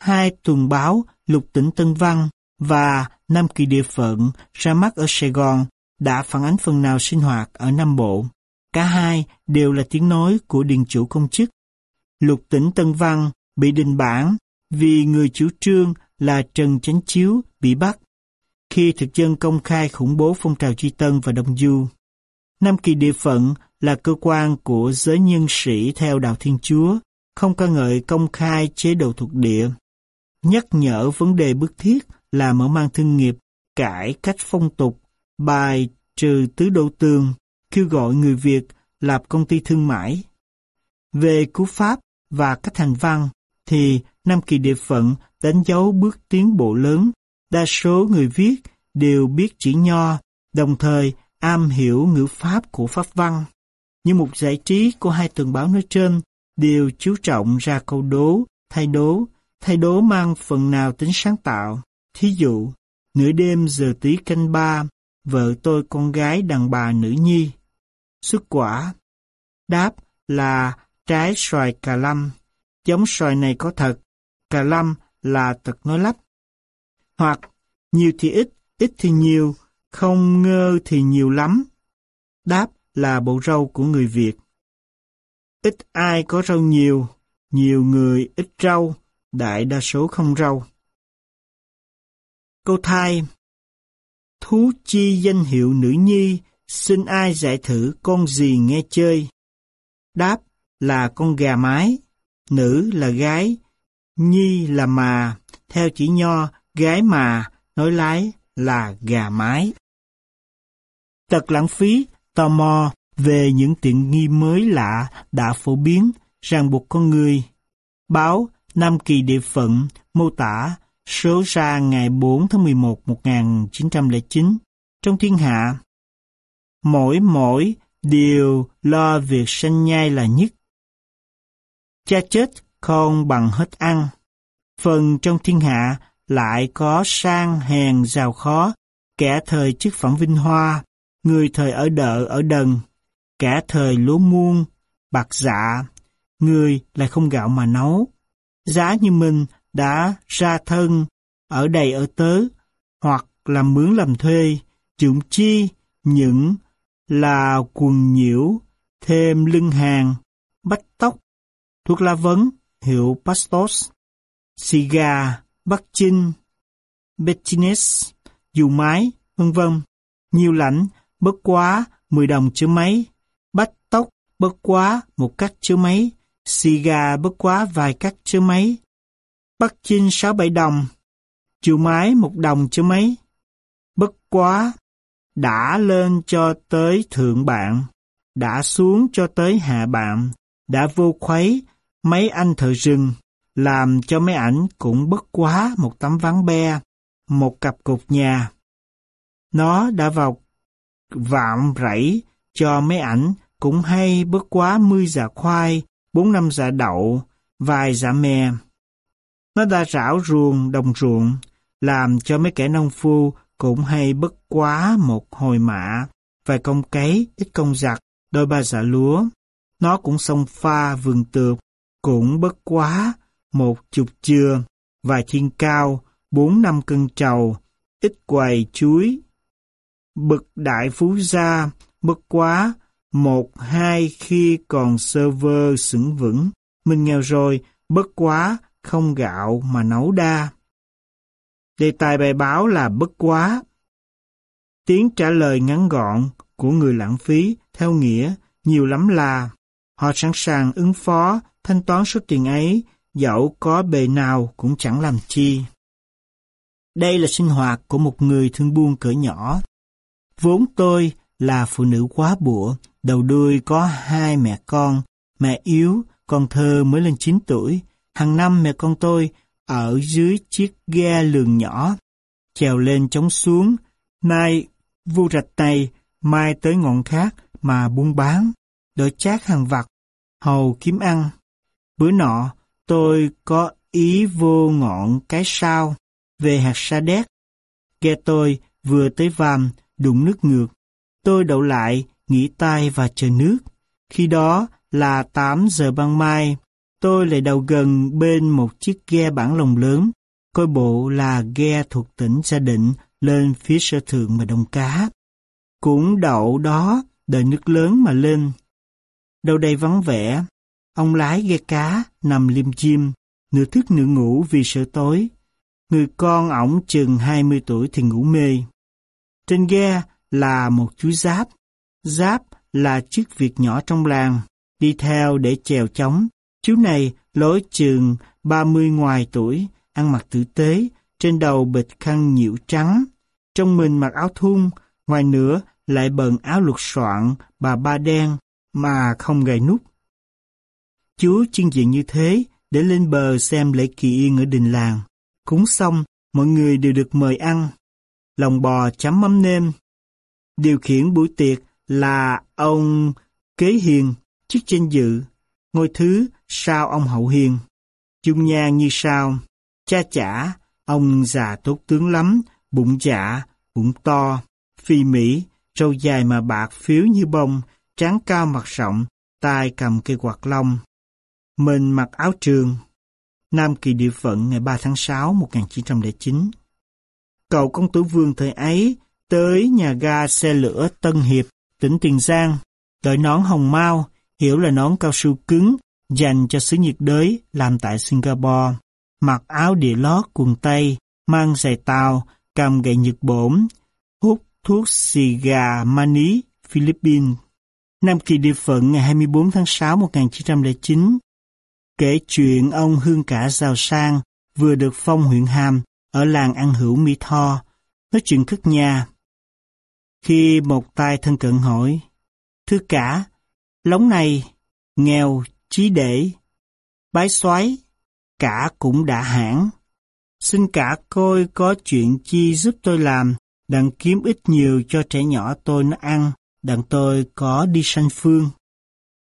S1: hai tuần báo Lục tỉnh Tân Văn và Nam Kỳ Địa Phận ra mắt ở Sài Gòn đã phản ánh phần nào sinh hoạt ở Nam Bộ. Cả hai đều là tiếng nói của điền chủ công chức. Lục tỉnh Tân Văn bị đình bản vì người chủ trương là Trần Chánh Chiếu bị bắt khi thực dân công khai khủng bố phong trào Duy Tân và Đông Du. Nam Kỳ Địa Phận là cơ quan của giới nhân sĩ theo Đạo Thiên Chúa, không ca ngợi công khai chế độ thuộc địa. Nhắc nhở vấn đề bức thiết là mở mang thương nghiệp, cải cách phong tục, bài trừ tứ đô tường, kêu gọi người Việt lập công ty thương mại. Về cú pháp và cách hành văn thì Nam Kỳ Địa Phận đánh dấu bước tiến bộ lớn. Đa số người viết đều biết chữ nho, đồng thời am hiểu ngữ pháp của pháp văn. Như một giải trí của hai tuần báo nói trên đều chú trọng ra câu đố, thay đố, thay đố mang phần nào tính sáng tạo. Thí dụ, nửa đêm giờ tí canh ba, vợ tôi con gái đàn bà nữ nhi. Xuất quả. Đáp là trái xoài cà lâm. Giống xoài này có thật, cà lâm là tật nói lắp. Hoặc nhiều thì ít, ít thì nhiều, không ngơ thì nhiều lắm. Đáp là bộ rau của người Việt. Ít ai có rau nhiều, nhiều người ít rau, đại đa số không rau. Câu thai Thú chi danh hiệu nữ nhi, xin ai giải thử con gì nghe chơi? Đáp là con gà mái, nữ là gái, nhi là mà, theo chỉ nho, gái mà, nói lái là gà mái. Tật lãng phí, tò mò về những tiện nghi mới lạ đã phổ biến, ràng buộc con người. Báo Nam Kỳ Địa Phận mô tả số ra ngày 4 tháng 11 1909 trong thiên hạ. Mỗi mỗi đều lo việc sanh nhai là nhất. Cha chết không bằng hết ăn. Phần trong thiên hạ lại có sang hèn giàu khó, kẻ thời chức phẩm vinh hoa, người thời ở đợ ở đần, kẻ thời lúa muôn, bạc dạ, người lại không gạo mà nấu. Giá như mình đã ra thân, ở đầy ở tớ, hoặc làm mướn làm thuê, dụng chi, những là quần nhiễu, thêm lưng hàng, bách tóc, thuốc lá vấn, hiệu Pastos, xì gà, bắc chinh, bettines, dù mái, vân vân. Nhiều lãnh, bất quá 10 đồng chứ mấy, bách tóc, bất quá một cách chứ mấy, xì gà bất quá vài cách chứ mấy, bắt chinh 6-7 đồng, chiều mái một đồng chứ mấy. Bất quá, đã lên cho tới thượng bạn, đã xuống cho tới hạ bạn, đã vô khuấy mấy anh thợ rừng, làm cho mấy ảnh cũng bất quá một tấm ván be, một cặp cột nhà. Nó đã vào vạm rẫy cho mấy ảnh cũng hay bất quá mươi dạ khoai, bốn năm dạ đậu, vài dạ mè. Nó đã rảo ruồng đồng ruộng, làm cho mấy kẻ nông phu cũng hay bất quá một hồi mã, vài công cấy, ít công giặt, đôi ba dạ lúa. Nó cũng xông pha vườn tược, cũng bất quá một chục chừa, vài thiên cao, bốn năm cân trầu, ít quầy chuối. Bực đại phú gia, bất quá, một hai khi còn sơ vơ sững vững. Mình nghèo rồi, bất quá, không gạo mà nấu đa. Đề tài bài báo là bất quá. Tiếng trả lời ngắn gọn của người lãng phí theo nghĩa nhiều lắm là họ sẵn sàng ứng phó thanh toán số tiền ấy dẫu có bề nào cũng chẳng làm chi. Đây là sinh hoạt của một người thương buôn cỡ nhỏ. Vốn tôi là phụ nữ quá bụa, đầu đuôi có hai mẹ con, mẹ yếu, con thơ mới lên 9 tuổi. Hàng năm mẹ con tôi ở dưới chiếc ghe lường nhỏ, trèo lên chống xuống, nay vu rạch này, mai tới ngọn khác mà buôn bán, đổi chát hàng vặt, hầu kiếm ăn. Bữa nọ, tôi có ý vô ngọn cái sao, về hạt sa đéc. Ghe tôi vừa tới vàm, đụng nước ngược. Tôi đậu lại, nghỉ tay và chờ nước. Khi đó là 8 giờ ban mai, Tôi lại đầu gần bên một chiếc ghe bản lồng lớn, coi bộ là ghe thuộc tỉnh Gia Định lên phía sơ thượng mà đông cá. Cũng đậu đó, đợi nước lớn mà lên. Đâu đây vắng vẻ, ông lái ghe cá nằm liêm chim, nửa thức nửa ngủ vì sợ tối. Người con ổng chừng 20 tuổi thì ngủ mê. Trên ghe là một chú Giáp. Giáp là chức việc nhỏ trong làng, đi theo để chèo chóng, Chú này lối chừng 30 ngoài tuổi, ăn mặc tử tế, trên đầu bịch khăn nhiễu trắng, trong mình mặc áo thun, ngoài nữa lại bận áo lục soạn bà ba đen mà không gầy nút. Chú chuyên diện như thế để lên bờ xem lễ kỳ yên ở đình làng. Cúng xong, mọi người đều được mời ăn. Lòng bò chấm mắm nêm. Điều khiển buổi tiệc là ông Kế Hiền, chức danh dự. Ngôi thứ sao ông Hậu Hiền. Chung nhan như sao, Cha chả, ông già tốt tướng lắm, bụng dạ, bụng to, phi mỹ, râu dài mà bạc phiếu như bông, trán cao mặt rộng, tay cầm cây quạt lông. Mình mặc áo trường. Nam kỳ địa phận ngày 3 tháng 6 1909. Cậu công tử vương thời ấy tới nhà ga xe lửa Tân Hiệp, tỉnh Tiền Giang, đội nón hồng mau, hiểu là nón cao su cứng, dành cho xứ nhiệt đới làm tại Singapore. Mặc áo địa lót quần tây, mang giày tàu, cầm gậy nhật bổn, hút thuốc xì gà mani Philippines. Nam kỳ địa phận ngày 24 tháng 6 1909 kể chuyện ông Hương Cả giàu sang vừa được phong huyện Hàm ở làng ăn hữu Mỹ Tho, nói chuyện cất nhà. Khi một tay thân cận hỏi, Thưa cả, lóng này, nghèo, chí để, bái xoáy, cả cũng đã hãng. Xin cả coi có chuyện chi giúp tôi làm, đặng kiếm ít nhiều cho trẻ nhỏ tôi nó ăn, đặng tôi có đi sanh phương.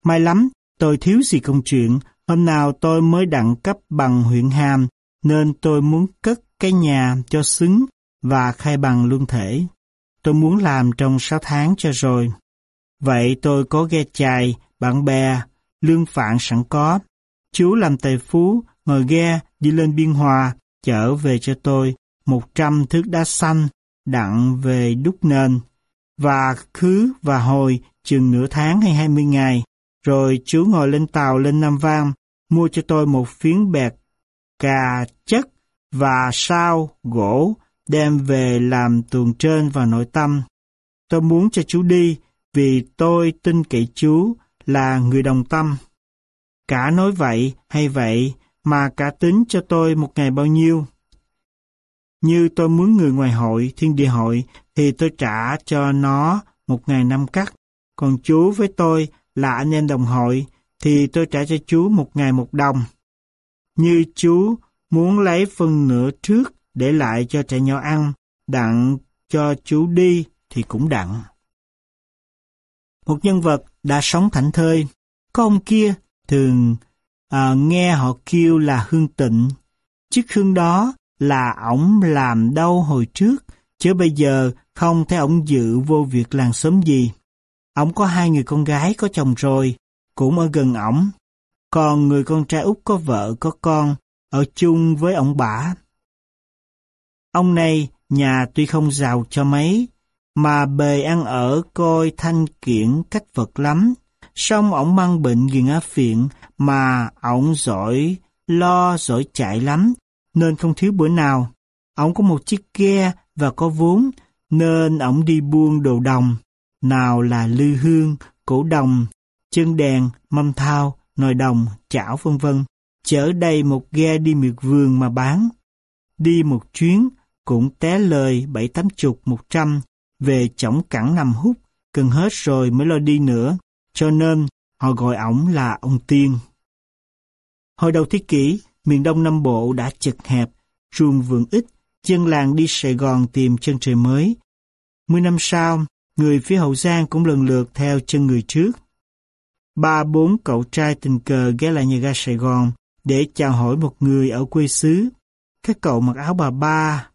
S1: May lắm, tôi thiếu gì công chuyện, hôm nào tôi mới đặng cấp bằng huyện Hàm, nên tôi muốn cất cái nhà cho xứng và khai bằng luân thể. Tôi muốn làm trong 6 tháng cho rồi. Vậy tôi có ghe chài, bạn bè, lương phạn sẵn có. Chú làm tài phú, ngồi ghe đi lên Biên Hòa, chở về cho tôi 100 thước đá xanh, đặng về đúc nền. Và khứ và hồi chừng nửa tháng hay 20 ngày, rồi chú ngồi lên tàu lên Nam Vang, mua cho tôi một phiến bẹt cà chất và sao gỗ đem về làm tường trên và nội tâm. Tôi muốn cho chú đi vì tôi tin cậy chú là người đồng tâm. Cả nói vậy hay vậy mà cả tính cho tôi một ngày bao nhiêu. Như tôi muốn người ngoài hội, thiên địa hội, thì tôi trả cho nó một ngày năm cắt. Còn chú với tôi là anh em đồng hội, thì tôi trả cho chú một ngày một đồng. Như chú muốn lấy phần nửa trước để lại cho trẻ nhỏ ăn, đặng cho chú đi thì cũng đặng. Một nhân vật đã sống thảnh thơi, có ông kia thường à, nghe họ kêu là Hương Tịnh. Chức Hương đó là ổng làm đâu hồi trước, chứ bây giờ không thấy ổng dự vô việc làng sớm gì. Ổng có hai người con gái có chồng rồi, cũng ở gần ổng. Còn người con trai út có vợ có con, ở chung với ông bả. Ông này nhà tuy không giàu cho mấy, mà bề ăn ở coi thanh kiển cách vật lắm. Xong ổng mang bệnh ghiền á phiện mà ổng giỏi lo giỏi chạy lắm, nên không thiếu bữa nào. Ổng có một chiếc ghe và có vốn, nên ổng đi buôn đồ đồng. Nào là lư hương, cổ đồng, chân đèn, mâm thao, nồi đồng, chảo vân vân. Chở đầy một ghe đi miệt vườn mà bán. Đi một chuyến cũng té lời bảy tám chục một trăm, về chổng cẳng nằm hút, cần hết rồi mới lo đi nữa, cho nên họ gọi ổng là ông Tiên. Hồi đầu thế kỷ, miền Đông Nam Bộ đã chật hẹp, ruộng vườn ít, dân làng đi Sài Gòn tìm chân trời mới. Mười năm sau, người phía Hậu Giang cũng lần lượt theo chân người trước. Ba bốn cậu trai tình cờ ghé lại nhà ga Sài Gòn để chào hỏi một người ở quê xứ. Các cậu mặc áo bà ba,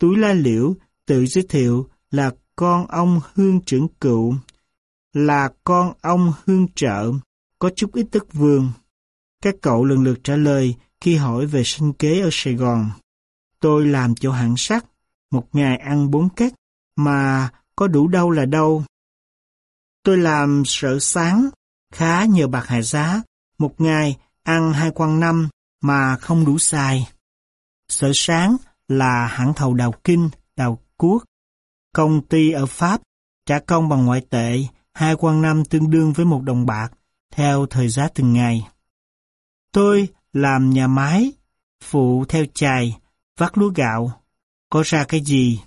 S1: túi la liễu, tự giới thiệu là con ông hương trưởng cựu, là con ông hương trợ, có chút ít tức vương. Các cậu lần lượt trả lời khi hỏi về sinh kế ở Sài Gòn. Tôi làm chỗ hạng sắt, một ngày ăn bốn cách, mà có đủ đâu là đâu. Tôi làm sợ sáng, khá nhiều bạc hạ giá, một ngày ăn hai quan năm mà không đủ xài. Sở sáng là hãng thầu đào kinh, đào cuốc. Công ty ở Pháp trả công bằng ngoại tệ, hai quan năm tương đương với một đồng bạc, theo thời giá từng ngày. Tôi làm nhà máy, phụ theo chài, vắt lúa gạo, có ra cái gì,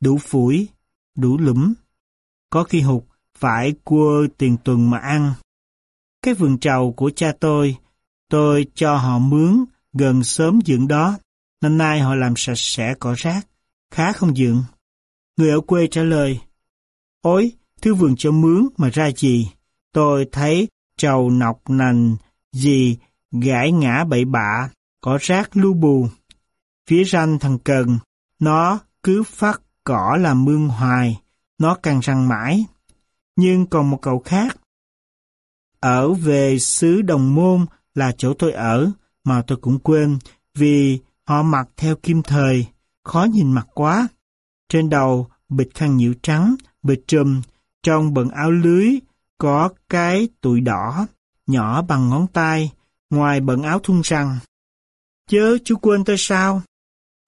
S1: đủ phủi, đủ lũm. Có khi hụt, phải cua tiền tuần mà ăn. Cái vườn trầu của cha tôi, tôi cho họ mướn gần sớm dưỡng đó. Năm nay họ làm sạch sẽ cỏ rác, khá không dưỡng. Người ở quê trả lời, Ôi, thứ vườn cho mướn mà ra gì? Tôi thấy trầu nọc nành gì gãi ngã bậy bạ, cỏ rác lu bù. Phía ranh thằng Cần, nó cứ phát cỏ làm mương hoài, nó càng răng mãi. Nhưng còn một cậu khác. Ở về xứ Đồng Môn là chỗ tôi ở, mà tôi cũng quên, vì họ mặc theo kim thời, khó nhìn mặt quá. Trên đầu bịt khăn nhiễu trắng, bịt trùm, trong bận áo lưới có cái tụi đỏ, nhỏ bằng ngón tay, ngoài bận áo thun răng. Chớ chú quên tôi sao?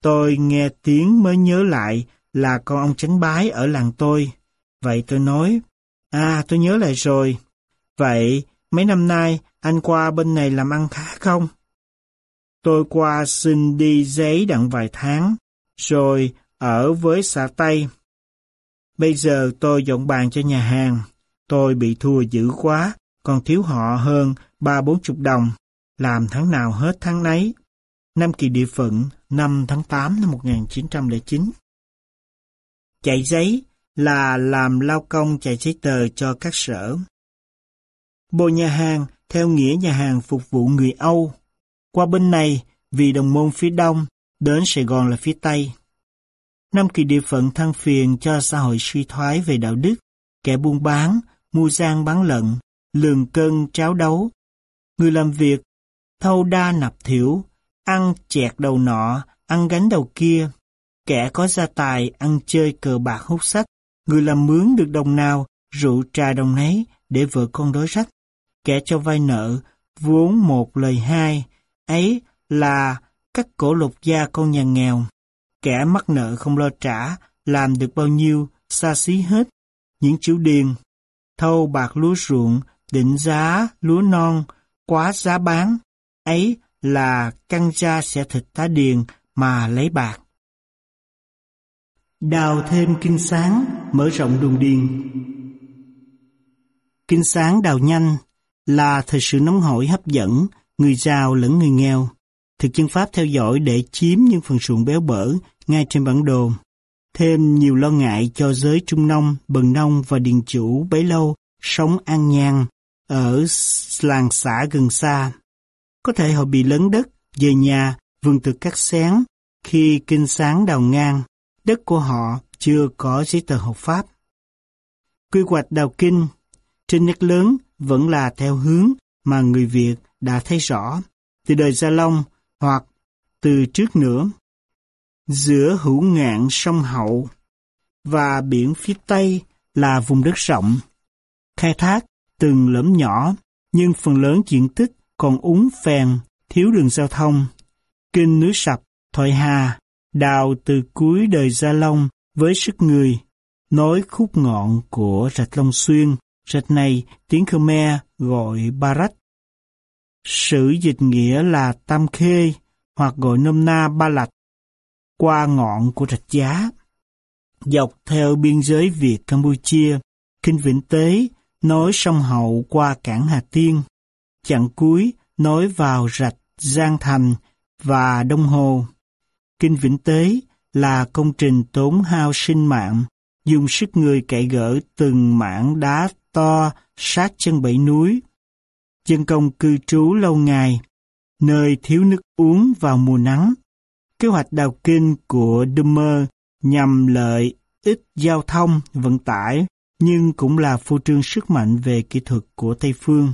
S1: Tôi nghe tiếng mới nhớ lại là con ông chánh bái ở làng tôi. Vậy tôi nói, à tôi nhớ lại rồi. Vậy mấy năm nay anh qua bên này làm ăn khá không? Tôi qua xin đi giấy đặng vài tháng, rồi ở với xã Tây. Bây giờ tôi dọn bàn cho nhà hàng. Tôi bị thua dữ quá, còn thiếu họ hơn ba bốn chục đồng. Làm tháng nào hết tháng nấy. Năm kỳ địa phận, năm tháng 8 năm 1909. Chạy giấy là làm lao công chạy giấy tờ cho các sở. Bồ nhà hàng theo nghĩa nhà hàng phục vụ người Âu. Qua bên này, vì đồng môn phía đông, đến Sài Gòn là phía Tây. Năm kỳ địa phận thăng phiền cho xã hội suy thoái về đạo đức, kẻ buôn bán, mua gian bán lận, lường cân tráo đấu. Người làm việc, thâu đa nạp thiểu, ăn chẹt đầu nọ, ăn gánh đầu kia. Kẻ có gia tài ăn chơi cờ bạc hút sách, người làm mướn được đồng nào, rượu trà đồng nấy để vợ con đối rách. Kẻ cho vay nợ, vốn một lời hai, ấy là cắt cổ lục gia con nhà nghèo. Kẻ mắc nợ không lo trả, làm được bao nhiêu, xa xí hết. Những chủ điền, thâu bạc lúa ruộng, định giá lúa non, quá giá bán, ấy là căng ra sẽ thịt tá điền mà lấy bạc. Đào thêm kinh sáng, mở rộng đường điền. Kinh sáng đào nhanh là thời sự nóng hổi hấp dẫn, người giàu lẫn người nghèo. Thực dân Pháp theo dõi để chiếm những phần ruộng béo bở ngay trên bản đồ. Thêm nhiều lo ngại cho giới trung nông, bần nông và điền chủ bấy lâu sống an nhàn ở làng xã gần xa. Có thể họ bị lấn đất, về nhà, vườn thực cắt xén khi kinh sáng đào ngang, đất của họ chưa có giấy tờ hợp pháp. Quy hoạch đào kinh trên nét lớn vẫn là theo hướng mà người Việt đã thấy rõ từ đời Gia Long hoặc từ trước nữa. Giữa hữu ngạn sông Hậu và biển phía Tây là vùng đất rộng, khai thác từng lõm nhỏ nhưng phần lớn diện tích còn úng phèn, thiếu đường giao thông. Kinh núi sập, thoại hà, đào từ cuối đời Gia Long với sức người, nối khúc ngọn của rạch Long Xuyên, rạch này tiếng Khmer gọi Barat. Sử dịch nghĩa là Tam Khê hoặc gọi nôm na Ba Lạch, qua ngọn của rạch Giá. Dọc theo biên giới Việt Campuchia, Kinh Vĩnh Tế nối sông Hậu qua cảng Hà Tiên, chặng cuối nối vào rạch Giang Thành và Đông Hồ. Kinh Vĩnh Tế là công trình tốn hao sinh mạng, dùng sức người cậy gỡ từng mảng đá to sát chân bảy núi. Dân công cư trú lâu ngày, nơi thiếu nước uống vào mùa nắng. Kế hoạch đào kinh của Dummer nhằm lợi ích giao thông, vận tải, nhưng cũng là phô trương sức mạnh về kỹ thuật của Tây Phương.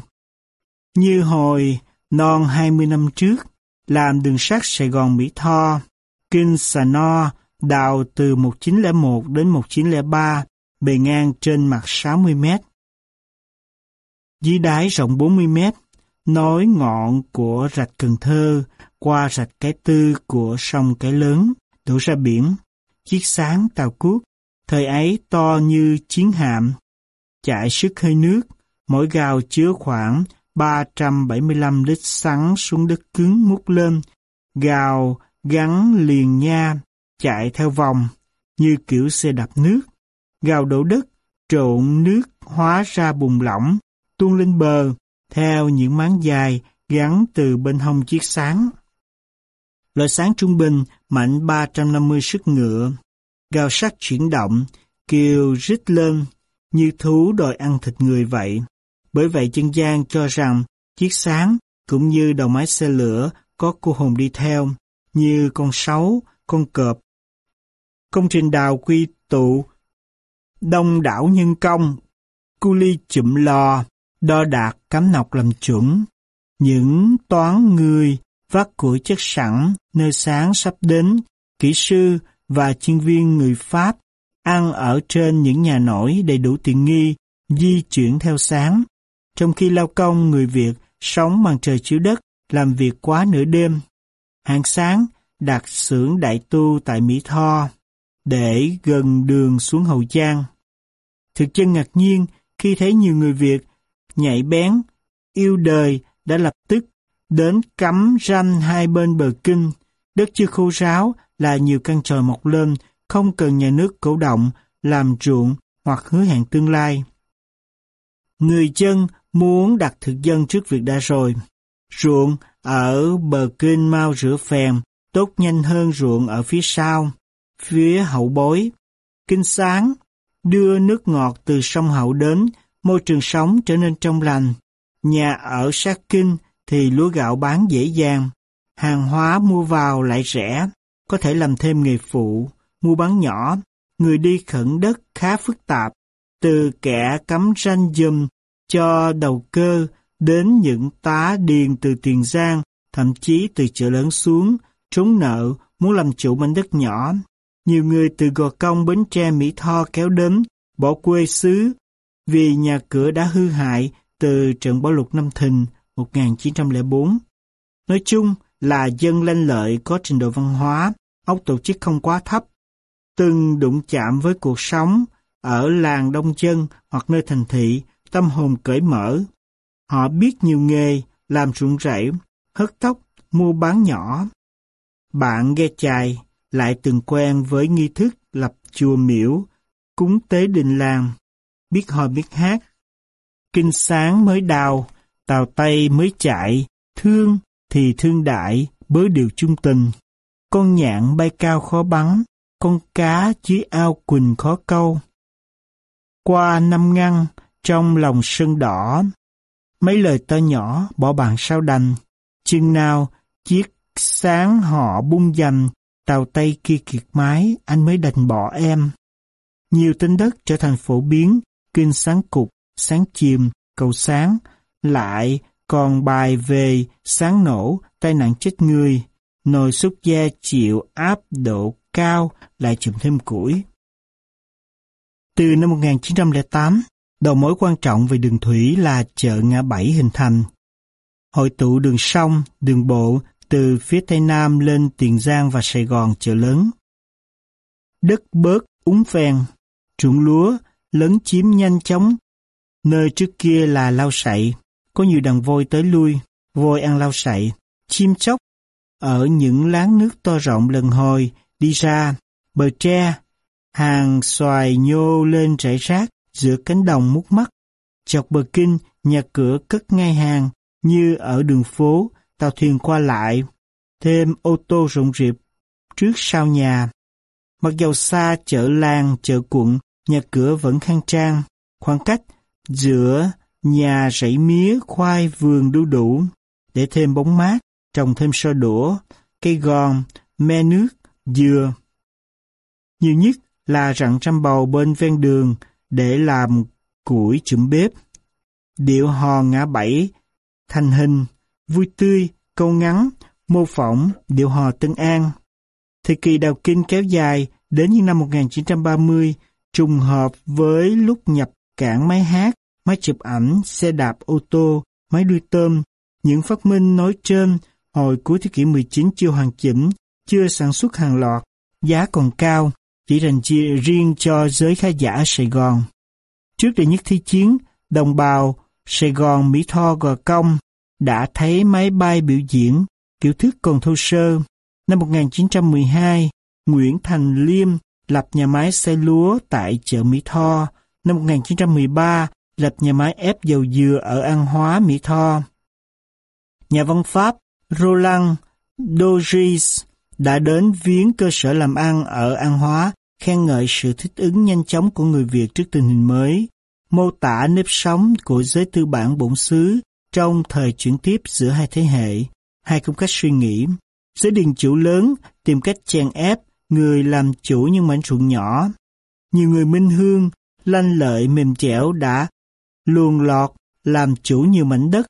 S1: Như hồi non 20 năm trước, làm đường sắt Sài Gòn Mỹ Tho, Kinh Sà No đào từ 1901 đến 1903, bề ngang trên mặt 60 mét. Dưới đáy rộng 40 mét, nối ngọn của rạch Cần Thơ qua rạch Cái Tư của sông Cái Lớn, đổ ra biển. Chiếc sáng tàu cuốc, thời ấy to như chiến hạm, chạy sức hơi nước, mỗi gào chứa khoảng 375 lít sắn xuống đất cứng mút lên, gào gắn liền nha, chạy theo vòng, như kiểu xe đạp nước. Gào đổ đất, trộn nước hóa ra bùng lỏng, tuôn lên bờ, theo những máng dài gắn từ bên hông chiếc sáng. Loại sáng trung bình mạnh 350 sức ngựa, gào sắc chuyển động, kêu rít lên như thú đòi ăn thịt người vậy. Bởi vậy chân gian cho rằng chiếc sáng cũng như đầu máy xe lửa có cô hồn đi theo, như con sấu, con cọp. Công trình đào quy tụ đông đảo nhân công, cu ly chụm lò, đo đạt cắm nọc làm chuẩn. Những toán người vắt củi chất sẵn, nơi sáng sắp đến, kỹ sư và chuyên viên người Pháp ăn ở trên những nhà nổi đầy đủ tiện nghi, di chuyển theo sáng. Trong khi lao công người Việt sống bằng trời chiếu đất, làm việc quá nửa đêm. Hàng sáng đặt xưởng đại tu tại Mỹ Tho, để gần đường xuống Hậu Giang. Thực chân ngạc nhiên khi thấy nhiều người Việt nhảy bén, yêu đời đã lập tức đến cắm ranh hai bên bờ kinh. Đất chưa khô ráo là nhiều căn tròi mọc lên, không cần nhà nước cổ động, làm ruộng hoặc hứa hẹn tương lai. Người dân muốn đặt thực dân trước việc đã rồi. Ruộng ở bờ kinh mau rửa phèn, tốt nhanh hơn ruộng ở phía sau, phía hậu bối. Kinh sáng, đưa nước ngọt từ sông Hậu đến, môi trường sống trở nên trong lành. Nhà ở sát kinh thì lúa gạo bán dễ dàng, hàng hóa mua vào lại rẻ, có thể làm thêm nghề phụ, mua bán nhỏ, người đi khẩn đất khá phức tạp, từ kẻ cắm ranh dùm cho đầu cơ đến những tá điền từ Tiền Giang, thậm chí từ chợ lớn xuống, trốn nợ, muốn làm chủ mảnh đất nhỏ. Nhiều người từ Gò Công, Bến Tre, Mỹ Tho kéo đến, bỏ quê xứ, vì nhà cửa đã hư hại từ trận bão lụt năm Thìn 1904. Nói chung là dân lanh lợi có trình độ văn hóa, óc tổ chức không quá thấp, từng đụng chạm với cuộc sống ở làng đông dân hoặc nơi thành thị, tâm hồn cởi mở. Họ biết nhiều nghề, làm ruộng rẫy, hớt tóc, mua bán nhỏ. Bạn ghe chài lại từng quen với nghi thức lập chùa miễu, cúng tế đình làng, biết hò biết hát. Kinh sáng mới đào, tàu Tây mới chạy, thương thì thương đại, bớ điều chung tình. Con nhạn bay cao khó bắn, con cá dưới ao quỳnh khó câu. Qua năm ngăn, trong lòng sân đỏ, mấy lời to nhỏ bỏ bàn sao đành, chừng nào chiếc sáng họ bung dầm, tàu Tây kia kiệt mái, anh mới đành bỏ em. Nhiều tên đất trở thành phổ biến, kinh sáng cục, sáng chim, cầu sáng, lại còn bài về sáng nổ, tai nạn chết người, nồi xúc da chịu áp độ cao lại chùm thêm củi. Từ năm 1908, đầu mối quan trọng về đường thủy là chợ ngã bảy hình thành. Hội tụ đường sông, đường bộ từ phía Tây Nam lên Tiền Giang và Sài Gòn chợ lớn. Đất bớt, úng phèn, ruộng lúa, lấn chiếm nhanh chóng. Nơi trước kia là lao sậy, có nhiều đàn voi tới lui, voi ăn lao sậy, chim chóc. Ở những láng nước to rộng lần hồi, đi ra, bờ tre, hàng xoài nhô lên rải rác giữa cánh đồng mút mắt. Chọc bờ kinh, nhà cửa cất ngay hàng, như ở đường phố, tàu thuyền qua lại, thêm ô tô rộng rịp trước sau nhà. Mặc dầu xa chợ làng, chợ quận, nhà cửa vẫn khang trang, khoảng cách giữa nhà rẫy mía, khoai, vườn đu đủ, để thêm bóng mát, trồng thêm sơ đũa, cây gòn, me nước, dừa. Nhiều nhất là rặng trăm bầu bên ven đường để làm củi chụm bếp. Điệu hò ngã bảy, thành hình, vui tươi, câu ngắn, mô phỏng, điệu hò Tân An. Thời kỳ đào kinh kéo dài đến những năm 1930, trùng hợp với lúc nhập cảng máy hát, máy chụp ảnh, xe đạp ô tô, máy đuôi tôm. Những phát minh nói trên hồi cuối thế kỷ 19 chưa hoàn chỉnh, chưa sản xuất hàng loạt, giá còn cao, chỉ dành riêng cho giới khá giả ở Sài Gòn. Trước đây nhất thi chiến, đồng bào Sài Gòn, Mỹ Tho, Gò Công đã thấy máy bay biểu diễn kiểu thức còn thô sơ. Năm 1912, Nguyễn Thành Liêm lập nhà máy xay lúa tại chợ Mỹ Tho. Năm 1913, lập nhà máy ép dầu dừa ở An Hóa, Mỹ Tho. Nhà văn Pháp Roland Dogis đã đến viếng cơ sở làm ăn ở An Hóa, khen ngợi sự thích ứng nhanh chóng của người Việt trước tình hình mới, mô tả nếp sống của giới tư bản bổn xứ trong thời chuyển tiếp giữa hai thế hệ, hai công cách suy nghĩ. Giới điền chủ lớn tìm cách chèn ép người làm chủ những mảnh ruộng nhỏ. Nhiều người minh hương, lanh lợi mềm chẻo đã luồn lọt làm chủ nhiều mảnh đất.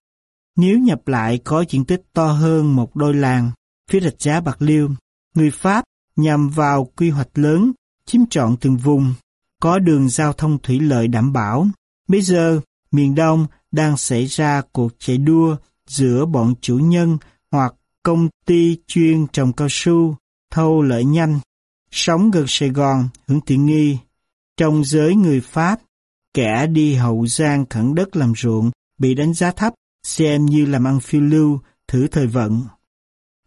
S1: Nếu nhập lại có diện tích to hơn một đôi làng, phía rạch giá Bạc Liêu, người Pháp nhằm vào quy hoạch lớn, chiếm trọn từng vùng, có đường giao thông thủy lợi đảm bảo. Bây giờ, miền Đông đang xảy ra cuộc chạy đua giữa bọn chủ nhân hoặc công ty chuyên trồng cao su, thâu lợi nhanh, sống gần Sài Gòn, hưởng tiện nghi. Trong giới người Pháp, kẻ đi hậu giang khẩn đất làm ruộng bị đánh giá thấp, xem như làm ăn phiêu lưu, thử thời vận.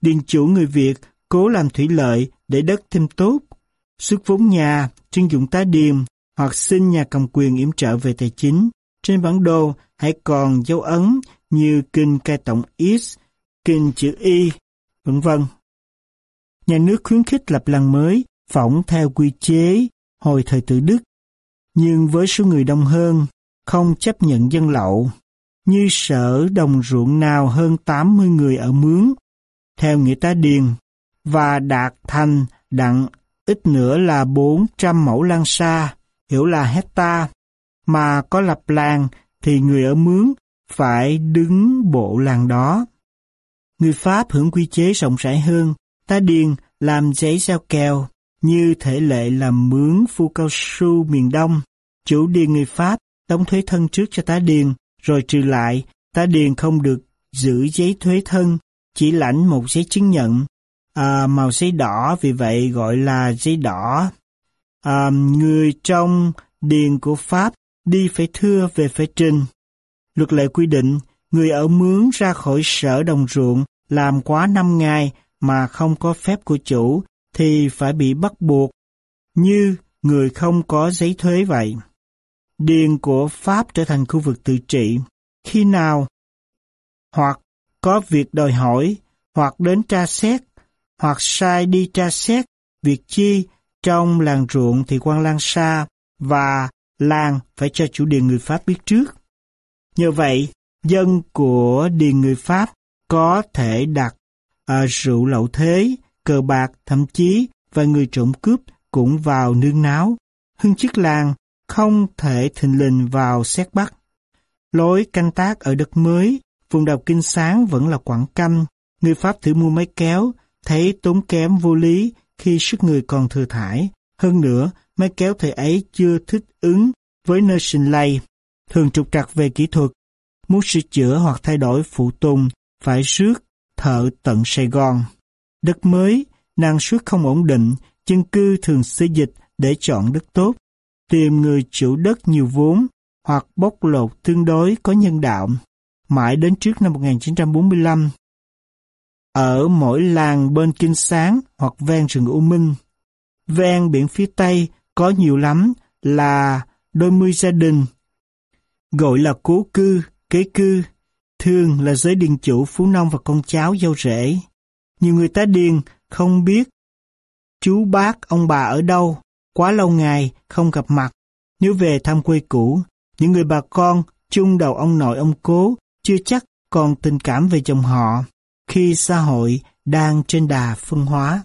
S1: Điền chủ người Việt cố làm thủy lợi để đất thêm tốt, xuất vốn nhà, trưng dụng tá điềm hoặc xin nhà cầm quyền yểm trợ về tài chính. Trên bản đồ hãy còn dấu ấn như kinh cai tổng X, kinh chữ Y, vân vân. Nhà nước khuyến khích lập làng mới, phỏng theo quy chế hồi thời tự Đức, nhưng với số người đông hơn, không chấp nhận dân lậu. Như sở đồng ruộng nào hơn 80 người ở mướn, theo nghĩa tá điền, và đạt thành đặng ít nữa là 400 mẫu lan sa, hiểu là hecta, mà có lập làng thì người ở mướn phải đứng bộ làng đó. Người Pháp hưởng quy chế rộng rãi hơn, tá điền làm giấy sao kèo, như thể lệ làm mướn phu cao su miền Đông. Chủ điền người Pháp đóng thuế thân trước cho tá điền, rồi trừ lại, tá điền không được giữ giấy thuế thân, chỉ lãnh một giấy chứng nhận. À, màu giấy đỏ vì vậy gọi là giấy đỏ. À, người trong điền của Pháp đi phải thưa về phải trình. Luật lệ quy định, người ở mướn ra khỏi sở đồng ruộng làm quá 5 ngày mà không có phép của chủ thì phải bị bắt buộc, như người không có giấy thuế vậy. Điền của Pháp trở thành khu vực tự trị. Khi nào? Hoặc có việc đòi hỏi, hoặc đến tra xét, hoặc sai đi tra xét, việc chi trong làng ruộng thì quan lang xa và làng phải cho chủ điền người Pháp biết trước. Nhờ vậy, dân của điền người Pháp có thể đặt à, rượu lậu thế, cờ bạc, thậm chí và người trộm cướp cũng vào nương náo. Hưng chức làng không thể thình lình vào xét bắt. Lối canh tác ở đất mới, vùng đào kinh sáng vẫn là quảng canh. Người Pháp thử mua máy kéo, thấy tốn kém vô lý khi sức người còn thừa thải. Hơn nữa, máy kéo thời ấy chưa thích ứng với nơi sinh lây, thường trục trặc về kỹ thuật. Muốn sửa chữa hoặc thay đổi phụ tùng phải rước thợ tận Sài Gòn. Đất mới, năng suất không ổn định, dân cư thường xây dịch để chọn đất tốt, tìm người chủ đất nhiều vốn hoặc bóc lột tương đối có nhân đạo. Mãi đến trước năm 1945, ở mỗi làng bên Kinh Sáng hoặc ven rừng U Minh, ven biển phía Tây có nhiều lắm là đôi mươi gia đình, gọi là cố cư, kế cư, thường là giới điền chủ phú nông và con cháu dâu rể. Nhiều người tá điên không biết chú bác ông bà ở đâu, quá lâu ngày không gặp mặt. Nếu về thăm quê cũ, những người bà con chung đầu ông nội ông cố chưa chắc còn tình cảm về chồng họ khi xã hội đang trên đà phân hóa.